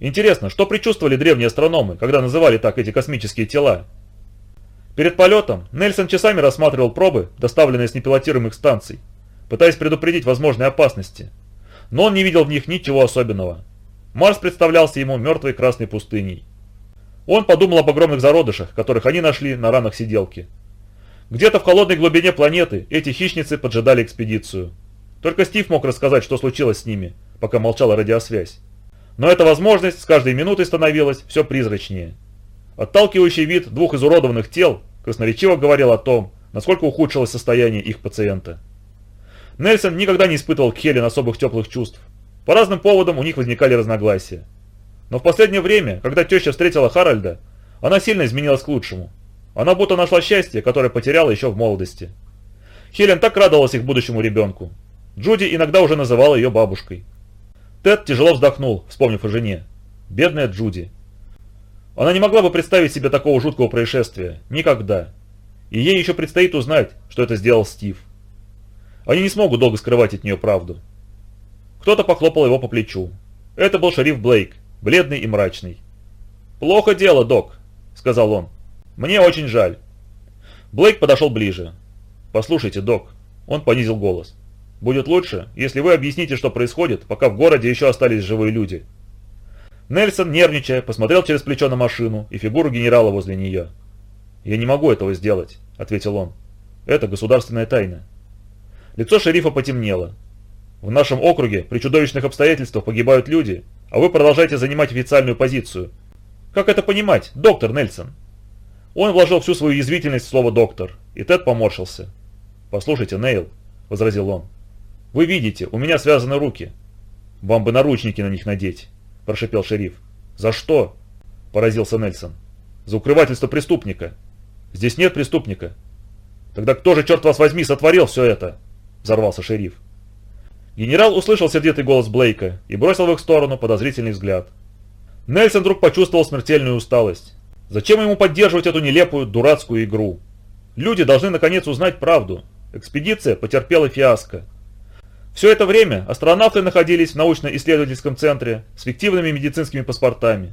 Интересно, что предчувствовали древние астрономы, когда называли так эти космические тела? Перед полетом Нельсон часами рассматривал пробы, доставленные с непилотируемых станций, пытаясь предупредить возможные опасности. Но он не видел в них ничего особенного. Марс представлялся ему мертвой красной пустыней. Он подумал об огромных зародышах, которых они нашли на ранах сиделки. Где-то в холодной глубине планеты эти хищницы поджидали экспедицию. Только Стив мог рассказать, что случилось с ними, пока молчала радиосвязь. Но эта возможность с каждой минутой становилась все призрачнее. Отталкивающий вид двух изуродованных тел красноречиво говорил о том, насколько ухудшилось состояние их пациента. Нельсон никогда не испытывал к Хелен особых теплых чувств. По разным поводам у них возникали разногласия. Но в последнее время, когда теща встретила Харальда, она сильно изменилась к лучшему. Она будто нашла счастье, которое потеряла еще в молодости. Хелен так радовалась их будущему ребенку. Джуди иногда уже называла ее бабушкой. Тед тяжело вздохнул, вспомнив о жене. Бедная Джуди. Она не могла бы представить себе такого жуткого происшествия. Никогда. И ей еще предстоит узнать, что это сделал Стив. Они не смогут долго скрывать от нее правду. Кто-то похлопал его по плечу. Это был шериф Блейк, бледный и мрачный. «Плохо дело, док», — сказал он. «Мне очень жаль». Блейк подошел ближе. «Послушайте, док», — он понизил голос. «Будет лучше, если вы объясните, что происходит, пока в городе еще остались живые люди». Нельсон, нервничая, посмотрел через плечо на машину и фигуру генерала возле нее. «Я не могу этого сделать», — ответил он. «Это государственная тайна». Лицо шерифа потемнело. «В нашем округе при чудовищных обстоятельствах погибают люди, а вы продолжаете занимать официальную позицию. Как это понимать, доктор Нельсон?» Он вложил всю свою язвительность в слово «доктор», и Тед поморщился. «Послушайте, Нейл», — возразил он, — «вы видите, у меня связаны руки. Вам бы наручники на них надеть». – прошипел шериф. «За что?» – поразился Нельсон. «За укрывательство преступника. Здесь нет преступника». «Тогда кто же, черт вас возьми, сотворил все это?» – взорвался шериф. Генерал услышал сердитый голос Блейка и бросил в их сторону подозрительный взгляд. Нельсон вдруг почувствовал смертельную усталость. Зачем ему поддерживать эту нелепую, дурацкую игру? Люди должны наконец узнать правду. Экспедиция потерпела фиаско. Все это время астронавты находились в научно-исследовательском центре с фиктивными медицинскими паспортами.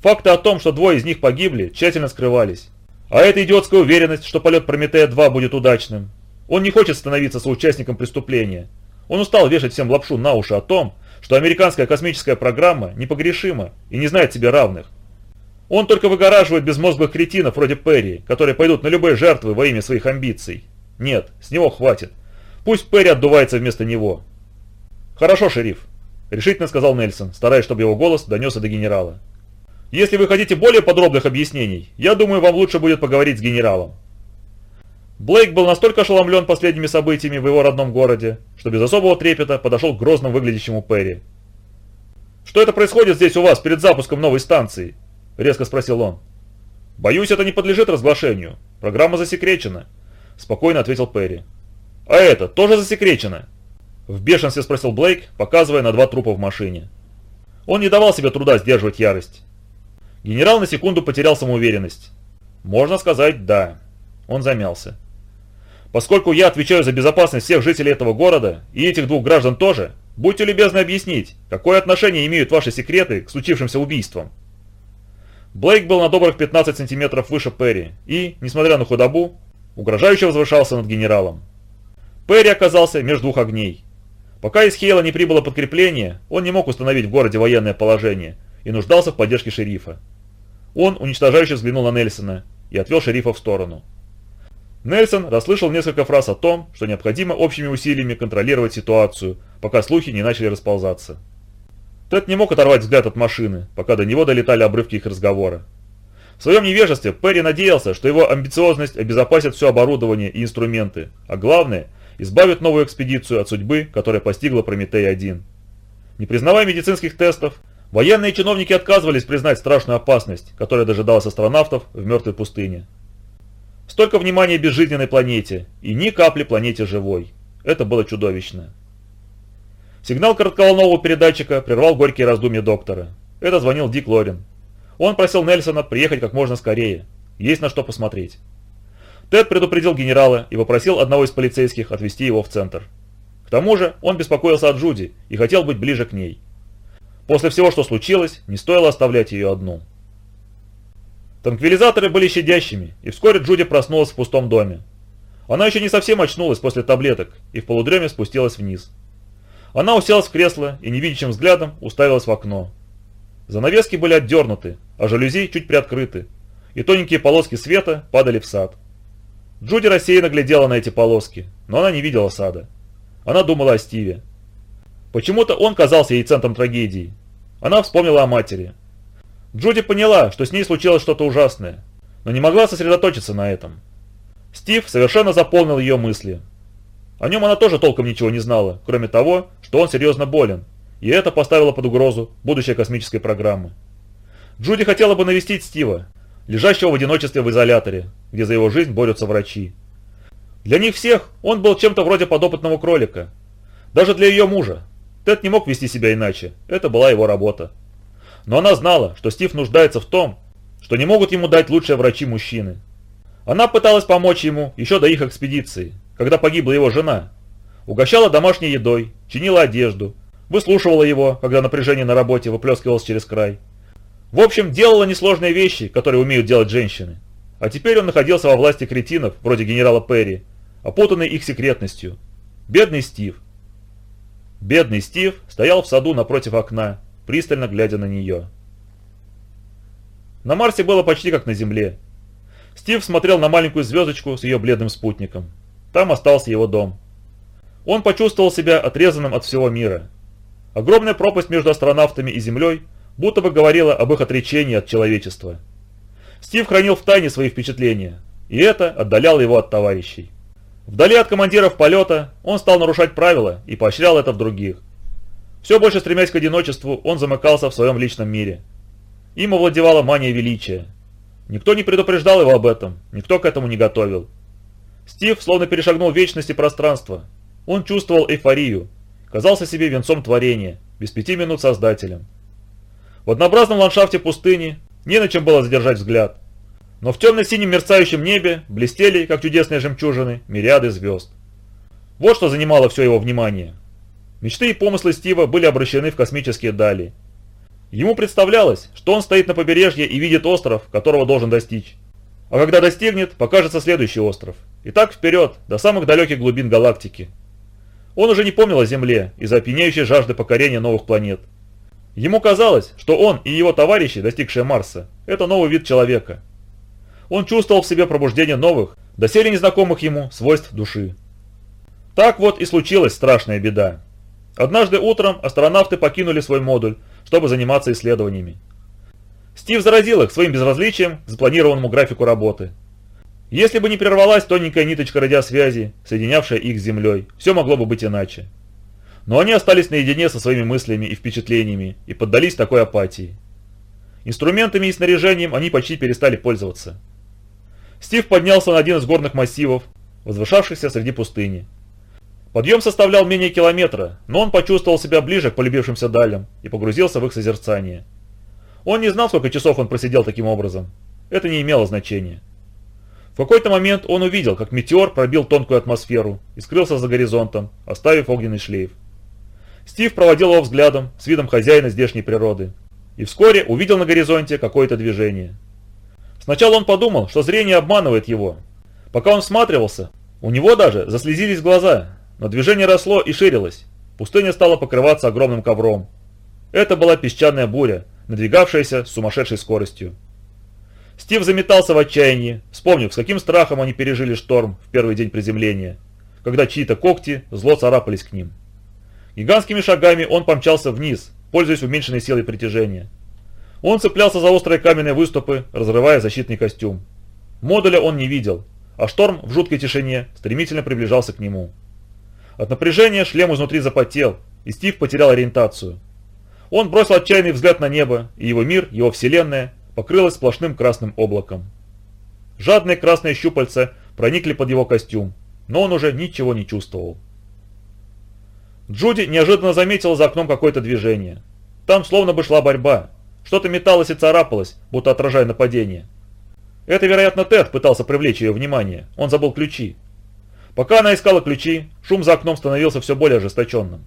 Факты о том, что двое из них погибли, тщательно скрывались. А эта идиотская уверенность, что полет Прометея-2 будет удачным. Он не хочет становиться соучастником преступления. Он устал вешать всем лапшу на уши о том, что американская космическая программа непогрешима и не знает себе равных. Он только выгораживает безмозглых кретинов вроде Перри, которые пойдут на любые жертвы во имя своих амбиций. Нет, с него хватит. Пусть Перри отдувается вместо него. Хорошо, шериф, решительно сказал Нельсон, стараясь, чтобы его голос донесся до генерала. Если вы хотите более подробных объяснений, я думаю, вам лучше будет поговорить с генералом. Блейк был настолько ошеломлен последними событиями в его родном городе, что без особого трепета подошел к грозно выглядящему Перри. «Что это происходит здесь у вас перед запуском новой станции?» – резко спросил он. «Боюсь, это не подлежит разглашению. Программа засекречена», – спокойно ответил Перри. «А это тоже засекречено?» В бешенстве спросил Блейк, показывая на два трупа в машине. Он не давал себе труда сдерживать ярость. Генерал на секунду потерял самоуверенность. Можно сказать «да». Он замялся. Поскольку я отвечаю за безопасность всех жителей этого города, и этих двух граждан тоже, будьте любезны объяснить, какое отношение имеют ваши секреты к случившимся убийствам. Блейк был на добрых 15 сантиметров выше Перри и, несмотря на худобу, угрожающе возвышался над генералом. Перри оказался между двух огней. Пока из Хейла не прибыло подкрепление, он не мог установить в городе военное положение и нуждался в поддержке шерифа. Он уничтожающе взглянул на Нельсона и отвел шерифа в сторону. Нельсон расслышал несколько фраз о том, что необходимо общими усилиями контролировать ситуацию, пока слухи не начали расползаться. Тед не мог оторвать взгляд от машины, пока до него долетали обрывки их разговора. В своем невежестве Перри надеялся, что его амбициозность обезопасит все оборудование и инструменты, а главное – избавит новую экспедицию от судьбы, которая постигла Прометей-1. Не признавая медицинских тестов, военные чиновники отказывались признать страшную опасность, которая дожидалась астронавтов в мертвой пустыне. Столько внимания безжизненной планете и ни капли планете живой. Это было чудовищно. Сигнал коротковолнового передатчика прервал горькие раздумья доктора. Это звонил Дик Лорин. Он просил Нельсона приехать как можно скорее. Есть на что посмотреть. Тед предупредил генерала и попросил одного из полицейских отвезти его в центр. К тому же он беспокоился о Джуди и хотел быть ближе к ней. После всего, что случилось, не стоило оставлять ее одну. Танквилизаторы были щадящими, и вскоре Джуди проснулась в пустом доме. Она еще не совсем очнулась после таблеток и в полудреме спустилась вниз. Она уселась в кресло и невидящим взглядом уставилась в окно. Занавески были отдернуты, а жалюзи чуть приоткрыты, и тоненькие полоски света падали в сад. Джуди рассеянно глядела на эти полоски, но она не видела сада. Она думала о Стиве. Почему-то он казался ей центром трагедии. Она вспомнила о матери. Джуди поняла, что с ней случилось что-то ужасное, но не могла сосредоточиться на этом. Стив совершенно заполнил ее мысли. О нем она тоже толком ничего не знала, кроме того, что он серьезно болен, и это поставило под угрозу будущее космической программы. Джуди хотела бы навестить Стива, лежащего в одиночестве в изоляторе, где за его жизнь борются врачи. Для них всех он был чем-то вроде подопытного кролика. Даже для ее мужа. Тед не мог вести себя иначе, это была его работа. Но она знала, что Стив нуждается в том, что не могут ему дать лучшие врачи-мужчины. Она пыталась помочь ему еще до их экспедиции, когда погибла его жена. Угощала домашней едой, чинила одежду, выслушивала его, когда напряжение на работе выплескивалось через край. В общем, делала несложные вещи, которые умеют делать женщины. А теперь он находился во власти кретинов, вроде генерала Перри, опутанный их секретностью. Бедный Стив. Бедный Стив стоял в саду напротив окна, пристально глядя на нее. На Марсе было почти как на Земле. Стив смотрел на маленькую звездочку с ее бледным спутником. Там остался его дом. Он почувствовал себя отрезанным от всего мира. Огромная пропасть между астронавтами и Землей будто бы говорила об их отречении от человечества. Стив хранил в тайне свои впечатления, и это отдаляло его от товарищей. Вдали от командиров полета он стал нарушать правила и поощрял это в других. Все больше стремясь к одиночеству, он замыкался в своем личном мире. Им овладевала мания величия. Никто не предупреждал его об этом, никто к этому не готовил. Стив словно перешагнул вечность и пространство. Он чувствовал эйфорию, казался себе венцом творения, без пяти минут создателем. В однообразном ландшафте пустыни не на чем было задержать взгляд. Но в темно-синем мерцающем небе блестели, как чудесные жемчужины, мириады звезд. Вот что занимало все его внимание. Мечты и помыслы Стива были обращены в космические дали. Ему представлялось, что он стоит на побережье и видит остров, которого должен достичь. А когда достигнет, покажется следующий остров. И так вперед, до самых далеких глубин галактики. Он уже не помнил о Земле из-за опьяняющей жажды покорения новых планет. Ему казалось, что он и его товарищи, достигшие Марса, это новый вид человека. Он чувствовал в себе пробуждение новых, доселе незнакомых ему свойств души. Так вот и случилась страшная беда. Однажды утром астронавты покинули свой модуль, чтобы заниматься исследованиями. Стив заразил их своим безразличием к запланированному графику работы. Если бы не прервалась тоненькая ниточка радиосвязи, соединявшая их с Землей, все могло бы быть иначе. Но они остались наедине со своими мыслями и впечатлениями и поддались такой апатии. Инструментами и снаряжением они почти перестали пользоваться. Стив поднялся на один из горных массивов, возвышавшихся среди пустыни. Подъем составлял менее километра, но он почувствовал себя ближе к полюбившимся далям и погрузился в их созерцание. Он не знал, сколько часов он просидел таким образом. Это не имело значения. В какой-то момент он увидел, как метеор пробил тонкую атмосферу и скрылся за горизонтом, оставив огненный шлейф. Стив проводил его взглядом с видом хозяина здешней природы. И вскоре увидел на горизонте какое-то движение. Сначала он подумал, что зрение обманывает его. Пока он всматривался, у него даже заслезились глаза, но движение росло и ширилось. Пустыня стала покрываться огромным ковром. Это была песчаная буря, надвигавшаяся с сумасшедшей скоростью. Стив заметался в отчаянии, вспомнив, с каким страхом они пережили шторм в первый день приземления, когда чьи-то когти зло царапались к ним. Гигантскими шагами он помчался вниз, пользуясь уменьшенной силой притяжения. Он цеплялся за острые каменные выступы, разрывая защитный костюм. Модуля он не видел, а шторм в жуткой тишине стремительно приближался к нему. От напряжения шлем изнутри запотел, и Стив потерял ориентацию. Он бросил отчаянный взгляд на небо, и его мир, его вселенная, покрылась сплошным красным облаком. Жадные красные щупальца проникли под его костюм, но он уже ничего не чувствовал. Джуди неожиданно заметила за окном какое-то движение. Там словно бы шла борьба. Что-то металось и царапалось, будто отражая нападение. Это, вероятно, Тед пытался привлечь ее внимание, он забыл ключи. Пока она искала ключи, шум за окном становился все более ожесточенным.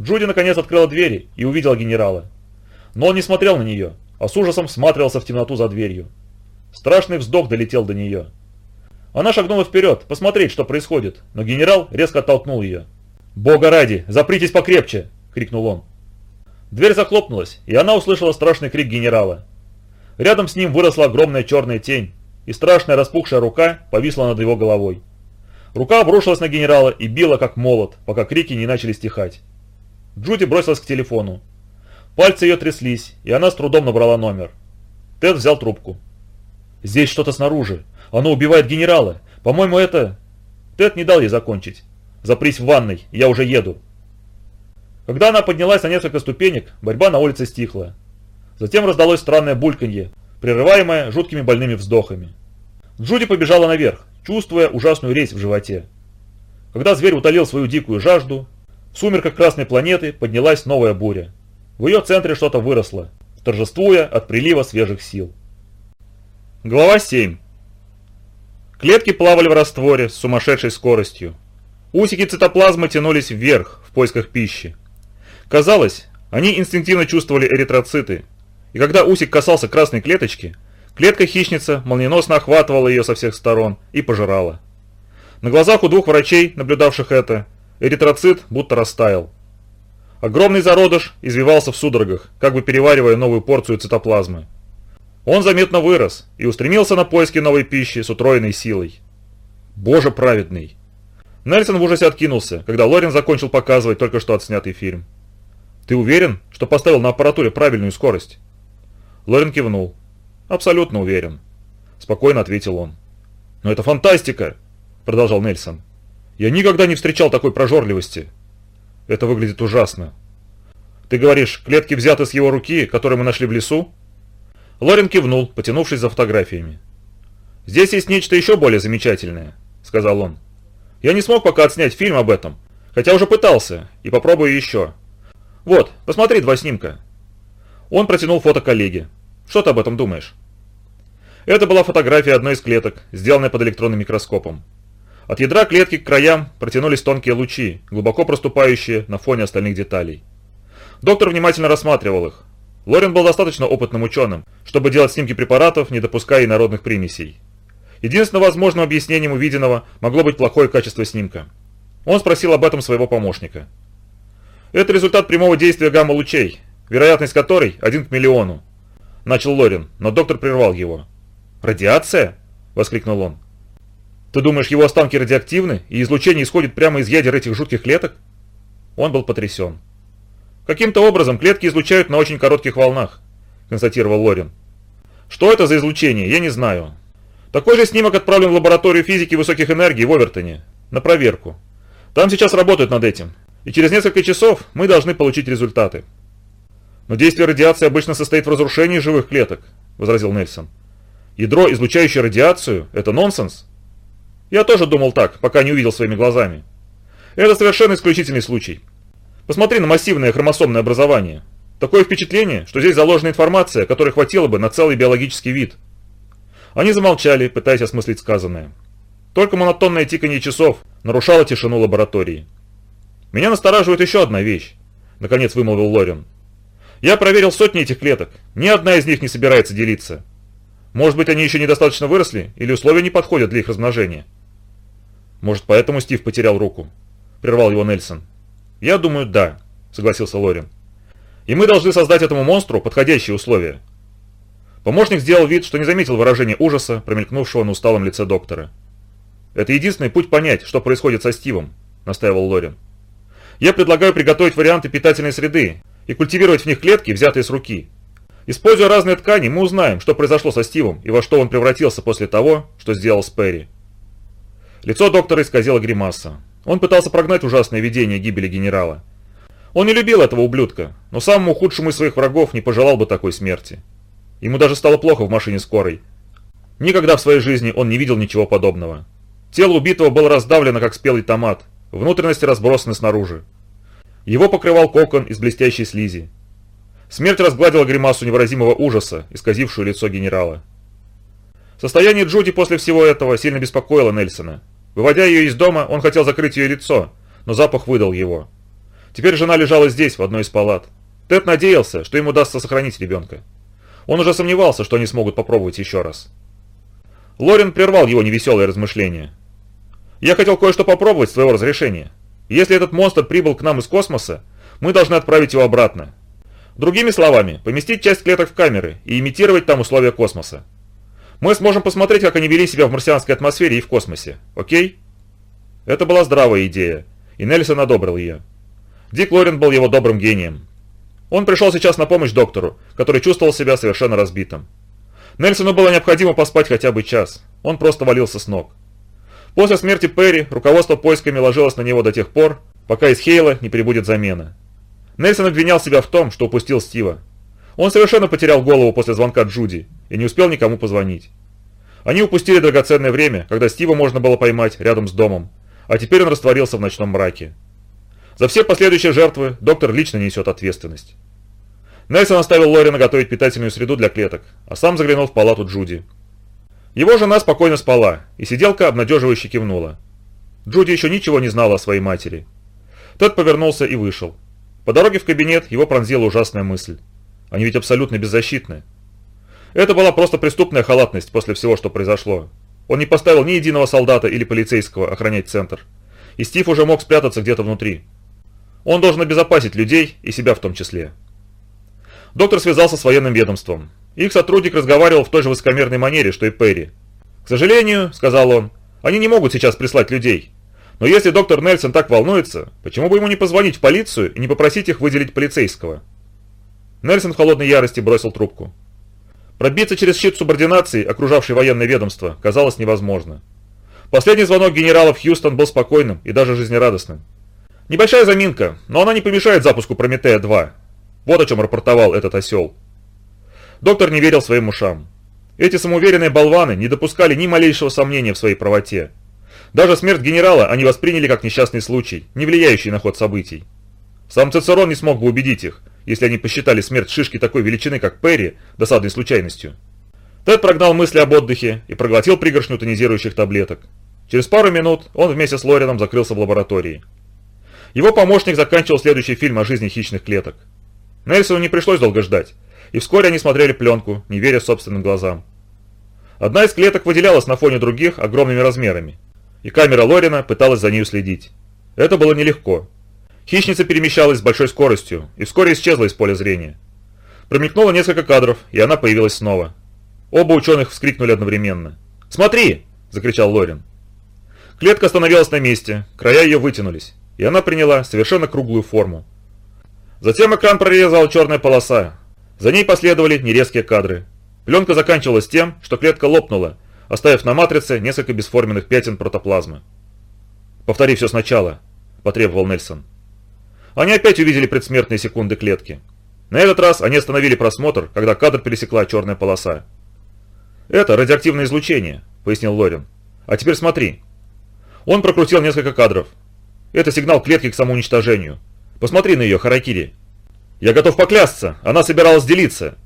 Джуди наконец открыла двери и увидела генерала. Но он не смотрел на нее, а с ужасом всматривался в темноту за дверью. Страшный вздох долетел до нее. Она шагнула вперед, посмотреть, что происходит, но генерал резко оттолкнул ее. «Бога ради, запритесь покрепче!» – крикнул он. Дверь захлопнулась, и она услышала страшный крик генерала. Рядом с ним выросла огромная черная тень, и страшная распухшая рука повисла над его головой. Рука обрушилась на генерала и била как молот, пока крики не начали стихать. Джуди бросилась к телефону. Пальцы ее тряслись, и она с трудом набрала номер. Тед взял трубку. «Здесь что-то снаружи. Оно убивает генерала. По-моему, это...» Тед не дал ей закончить. «Запрись в ванной, я уже еду». Когда она поднялась на несколько ступенек, борьба на улице стихла. Затем раздалось странное бульканье, прерываемое жуткими больными вздохами. Джуди побежала наверх, чувствуя ужасную резь в животе. Когда зверь утолил свою дикую жажду, в сумерках Красной планеты поднялась новая буря. В ее центре что-то выросло, торжествуя от прилива свежих сил. Глава 7. Клетки плавали в растворе с сумасшедшей скоростью. Усики цитоплазмы тянулись вверх в поисках пищи. Казалось, они инстинктивно чувствовали эритроциты, и когда усик касался красной клеточки, клетка-хищница молниеносно охватывала ее со всех сторон и пожирала. На глазах у двух врачей, наблюдавших это, Эритроцит будто растаял. Огромный зародыш извивался в судорогах, как бы переваривая новую порцию цитоплазмы. Он заметно вырос и устремился на поиски новой пищи с утроенной силой. Боже праведный! Нельсон в ужасе откинулся, когда Лорен закончил показывать только что отснятый фильм. «Ты уверен, что поставил на аппаратуре правильную скорость?» Лорен кивнул. «Абсолютно уверен», – спокойно ответил он. «Но это фантастика!» – продолжал Нельсон. Я никогда не встречал такой прожорливости. Это выглядит ужасно. Ты говоришь, клетки взяты с его руки, которые мы нашли в лесу? Лорен кивнул, потянувшись за фотографиями. «Здесь есть нечто еще более замечательное», — сказал он. «Я не смог пока отснять фильм об этом, хотя уже пытался, и попробую еще. Вот, посмотри два снимка». Он протянул фото коллеге. «Что ты об этом думаешь?» Это была фотография одной из клеток, сделанная под электронным микроскопом. От ядра клетки к краям протянулись тонкие лучи, глубоко проступающие на фоне остальных деталей. Доктор внимательно рассматривал их. Лорен был достаточно опытным ученым, чтобы делать снимки препаратов, не допуская инородных примесей. Единственным возможным объяснением увиденного могло быть плохое качество снимка. Он спросил об этом своего помощника. «Это результат прямого действия гамма-лучей, вероятность которой один к миллиону», – начал Лорен, но доктор прервал его. «Радиация?» – воскликнул он. Ты думаешь, его останки радиоактивны, и излучение исходит прямо из ядер этих жутких клеток? Он был потрясен. Каким-то образом клетки излучают на очень коротких волнах, констатировал Лорин. Что это за излучение, я не знаю. Такой же снимок отправлен в лабораторию физики высоких энергий в Овертоне, на проверку. Там сейчас работают над этим, и через несколько часов мы должны получить результаты. Но действие радиации обычно состоит в разрушении живых клеток, возразил Нельсон. Ядро, излучающее радиацию, это нонсенс. Я тоже думал так, пока не увидел своими глазами. Это совершенно исключительный случай. Посмотри на массивное хромосомное образование. Такое впечатление, что здесь заложена информация, которой хватило бы на целый биологический вид. Они замолчали, пытаясь осмыслить сказанное. Только монотонное тиканье часов нарушало тишину лаборатории. «Меня настораживает еще одна вещь», — наконец вымолвил Лорен. «Я проверил сотни этих клеток. Ни одна из них не собирается делиться. Может быть, они еще недостаточно выросли, или условия не подходят для их размножения?» Может, поэтому Стив потерял руку? Прервал его Нельсон. Я думаю, да, согласился Лорин. И мы должны создать этому монстру подходящие условия. Помощник сделал вид, что не заметил выражения ужаса, промелькнувшего на усталом лице доктора. «Это единственный путь понять, что происходит со Стивом», – настаивал Лорин. «Я предлагаю приготовить варианты питательной среды и культивировать в них клетки, взятые с руки. Используя разные ткани, мы узнаем, что произошло со Стивом и во что он превратился после того, что сделал с Перри. Лицо доктора исказило гримаса. Он пытался прогнать ужасное видение гибели генерала. Он не любил этого ублюдка, но самому худшему из своих врагов не пожелал бы такой смерти. Ему даже стало плохо в машине скорой. Никогда в своей жизни он не видел ничего подобного. Тело убитого было раздавлено, как спелый томат, внутренности разбросаны снаружи. Его покрывал кокон из блестящей слизи. Смерть разгладила гримасу невыразимого ужаса, исказившую лицо генерала. Состояние Джуди после всего этого сильно беспокоило Нельсона. Выводя ее из дома, он хотел закрыть ее лицо, но запах выдал его. Теперь жена лежала здесь, в одной из палат. Тед надеялся, что им удастся сохранить ребенка. Он уже сомневался, что они смогут попробовать еще раз. Лорен прервал его невеселые размышления. «Я хотел кое-что попробовать с твоего разрешения. Если этот монстр прибыл к нам из космоса, мы должны отправить его обратно. Другими словами, поместить часть клеток в камеры и имитировать там условия космоса. Мы сможем посмотреть, как они вели себя в марсианской атмосфере и в космосе. Окей? Это была здравая идея, и Нельсон одобрил ее. Дик Лорен был его добрым гением. Он пришел сейчас на помощь доктору, который чувствовал себя совершенно разбитым. Нельсону было необходимо поспать хотя бы час. Он просто валился с ног. После смерти Перри руководство поисками ложилось на него до тех пор, пока из Хейла не прибудет замена. Нельсон обвинял себя в том, что упустил Стива. Он совершенно потерял голову после звонка Джуди и не успел никому позвонить. Они упустили драгоценное время, когда Стива можно было поймать рядом с домом, а теперь он растворился в ночном мраке. За все последующие жертвы доктор лично несет ответственность. Нельсон оставил Лорина готовить питательную среду для клеток, а сам заглянул в палату Джуди. Его жена спокойно спала, и сиделка обнадеживающе кивнула. Джуди еще ничего не знала о своей матери. Тед повернулся и вышел. По дороге в кабинет его пронзила ужасная мысль. Они ведь абсолютно беззащитны. Это была просто преступная халатность после всего, что произошло. Он не поставил ни единого солдата или полицейского охранять центр. И Стив уже мог спрятаться где-то внутри. Он должен обезопасить людей и себя в том числе. Доктор связался с военным ведомством. Их сотрудник разговаривал в той же высокомерной манере, что и Перри. «К сожалению», — сказал он, — «они не могут сейчас прислать людей. Но если доктор Нельсон так волнуется, почему бы ему не позвонить в полицию и не попросить их выделить полицейского?» Нельсон в холодной ярости бросил трубку. Пробиться через щит субординации, окружавший военное ведомство, казалось невозможно. Последний звонок генерала в Хьюстон был спокойным и даже жизнерадостным. Небольшая заминка, но она не помешает запуску Прометея-2, вот о чем рапортовал этот осел. Доктор не верил своим ушам. Эти самоуверенные болваны не допускали ни малейшего сомнения в своей правоте. Даже смерть генерала они восприняли как несчастный случай, не влияющий на ход событий. Сам Цицерон не смог бы убедить их, если они посчитали смерть Шишки такой величины, как Перри, досадной случайностью. Тед прогнал мысли об отдыхе и проглотил пригоршню тонизирующих таблеток. Через пару минут он вместе с Лорином закрылся в лаборатории. Его помощник заканчивал следующий фильм о жизни хищных клеток. Нельсону не пришлось долго ждать, и вскоре они смотрели пленку, не веря собственным глазам. Одна из клеток выделялась на фоне других огромными размерами, и камера Лорина пыталась за нею следить. Это было нелегко. Хищница перемещалась с большой скоростью и вскоре исчезла из поля зрения. Промелькнуло несколько кадров, и она появилась снова. Оба ученых вскрикнули одновременно. «Смотри!» – закричал Лорин. Клетка остановилась на месте, края ее вытянулись, и она приняла совершенно круглую форму. Затем экран прорезала черная полоса. За ней последовали нерезкие кадры. Пленка заканчивалась тем, что клетка лопнула, оставив на матрице несколько бесформенных пятен протоплазмы. «Повтори все сначала», – потребовал Нельсон. Они опять увидели предсмертные секунды клетки. На этот раз они остановили просмотр, когда кадр пересекла черная полоса. «Это радиоактивное излучение», – пояснил Лорин. «А теперь смотри». Он прокрутил несколько кадров. Это сигнал клетки к самоуничтожению. Посмотри на ее, Харакири. Я готов поклясться, она собиралась делиться,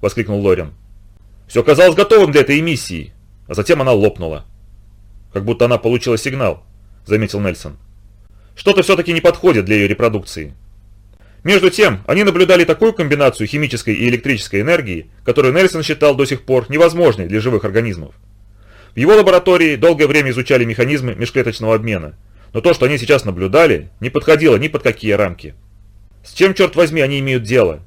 воскликнул Лорин. Все казалось готовым для этой эмиссии, а затем она лопнула. Как будто она получила сигнал, заметил Нельсон. Что-то все-таки не подходит для ее репродукции. Между тем, они наблюдали такую комбинацию химической и электрической энергии, которую Нельсон считал до сих пор невозможной для живых организмов. В его лаборатории долгое время изучали механизмы межклеточного обмена – но то, что они сейчас наблюдали, не подходило ни под какие рамки. С чем, черт возьми, они имеют дело?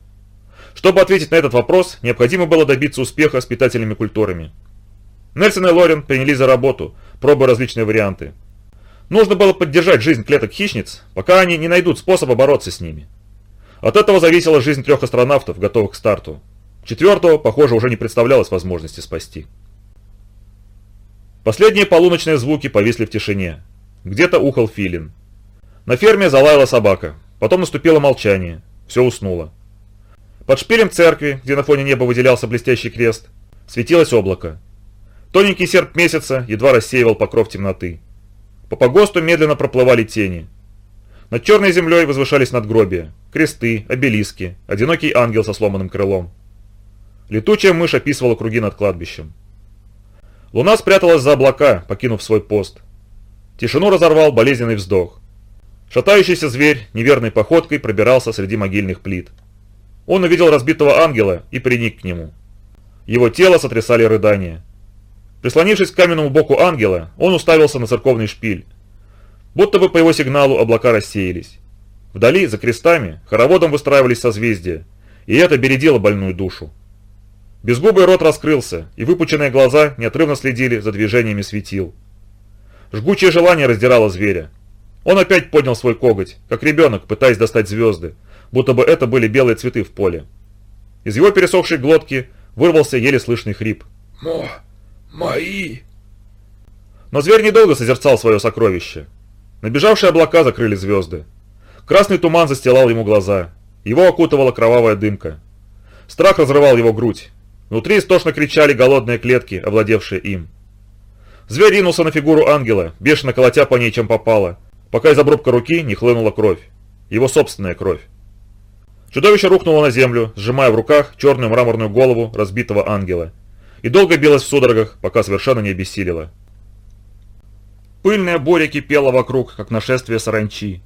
Чтобы ответить на этот вопрос, необходимо было добиться успеха с питательными культурами. Нельсон и Лорен принялись за работу, пробуя различные варианты. Нужно было поддержать жизнь клеток хищниц, пока они не найдут способа бороться с ними. От этого зависела жизнь трех астронавтов, готовых к старту. Четвертого, похоже, уже не представлялось возможности спасти. Последние полуночные звуки повисли в тишине. Где-то ухал филин. На ферме залаяла собака. Потом наступило молчание. Все уснуло. Под шпилем церкви, где на фоне неба выделялся блестящий крест, светилось облако. Тоненький серп месяца едва рассеивал покров темноты. По погосту медленно проплывали тени. Над черной землей возвышались надгробия, кресты, обелиски, одинокий ангел со сломанным крылом. Летучая мышь описывала круги над кладбищем. Луна спряталась за облака, покинув свой пост. Тишину разорвал болезненный вздох. Шатающийся зверь неверной походкой пробирался среди могильных плит. Он увидел разбитого ангела и приник к нему. Его тело сотрясали рыдания. Прислонившись к каменному боку ангела, он уставился на церковный шпиль. Будто бы по его сигналу облака рассеялись. Вдали, за крестами, хороводом выстраивались созвездия, и это бередило больную душу. Безгубый рот раскрылся, и выпученные глаза неотрывно следили за движениями светил. Жгучее желание раздирало зверя. Он опять поднял свой коготь, как ребенок, пытаясь достать звезды, будто бы это были белые цветы в поле. Из его пересохшей глотки вырвался еле слышный хрип. «Мо... мои...» Но зверь недолго созерцал свое сокровище. Набежавшие облака закрыли звезды. Красный туман застилал ему глаза. Его окутывала кровавая дымка. Страх разрывал его грудь. Внутри истошно кричали голодные клетки, овладевшие им. Зверь ринулся на фигуру ангела, бешено колотя по ней чем попало, пока из обрубка руки не хлынула кровь. Его собственная кровь. Чудовище рухнуло на землю, сжимая в руках черную мраморную голову разбитого ангела. И долго билось в судорогах, пока совершенно не обессилило. Пыльная буря кипела вокруг, как нашествие саранчи.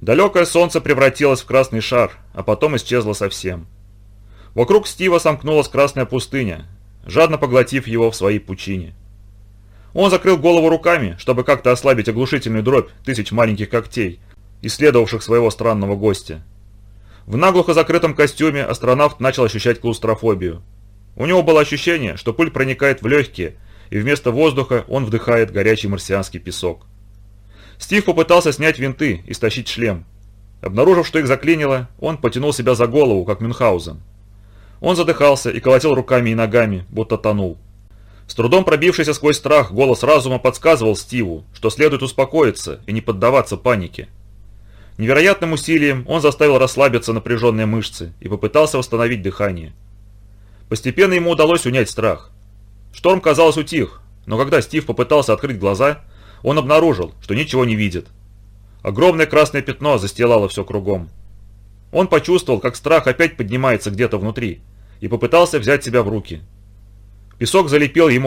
Далекое солнце превратилось в красный шар, а потом исчезло совсем. Вокруг Стива сомкнулась красная пустыня, жадно поглотив его в своей пучине. Он закрыл голову руками, чтобы как-то ослабить оглушительную дробь тысяч маленьких когтей, исследовавших своего странного гостя. В наглухо закрытом костюме астронавт начал ощущать клаустрофобию. У него было ощущение, что пыль проникает в легкие, и вместо воздуха он вдыхает горячий марсианский песок. Стив попытался снять винты и стащить шлем. Обнаружив, что их заклинило, он потянул себя за голову, как Мюнхгаузен. Он задыхался и колотил руками и ногами, будто тонул. С трудом пробившийся сквозь страх, голос разума подсказывал Стиву, что следует успокоиться и не поддаваться панике. Невероятным усилием он заставил расслабиться напряженные мышцы и попытался восстановить дыхание. Постепенно ему удалось унять страх. Шторм, казалось, утих, но когда Стив попытался открыть глаза, он обнаружил, что ничего не видит. Огромное красное пятно застилало все кругом. Он почувствовал, как страх опять поднимается где-то внутри, и попытался взять себя в руки. Песок залепил ему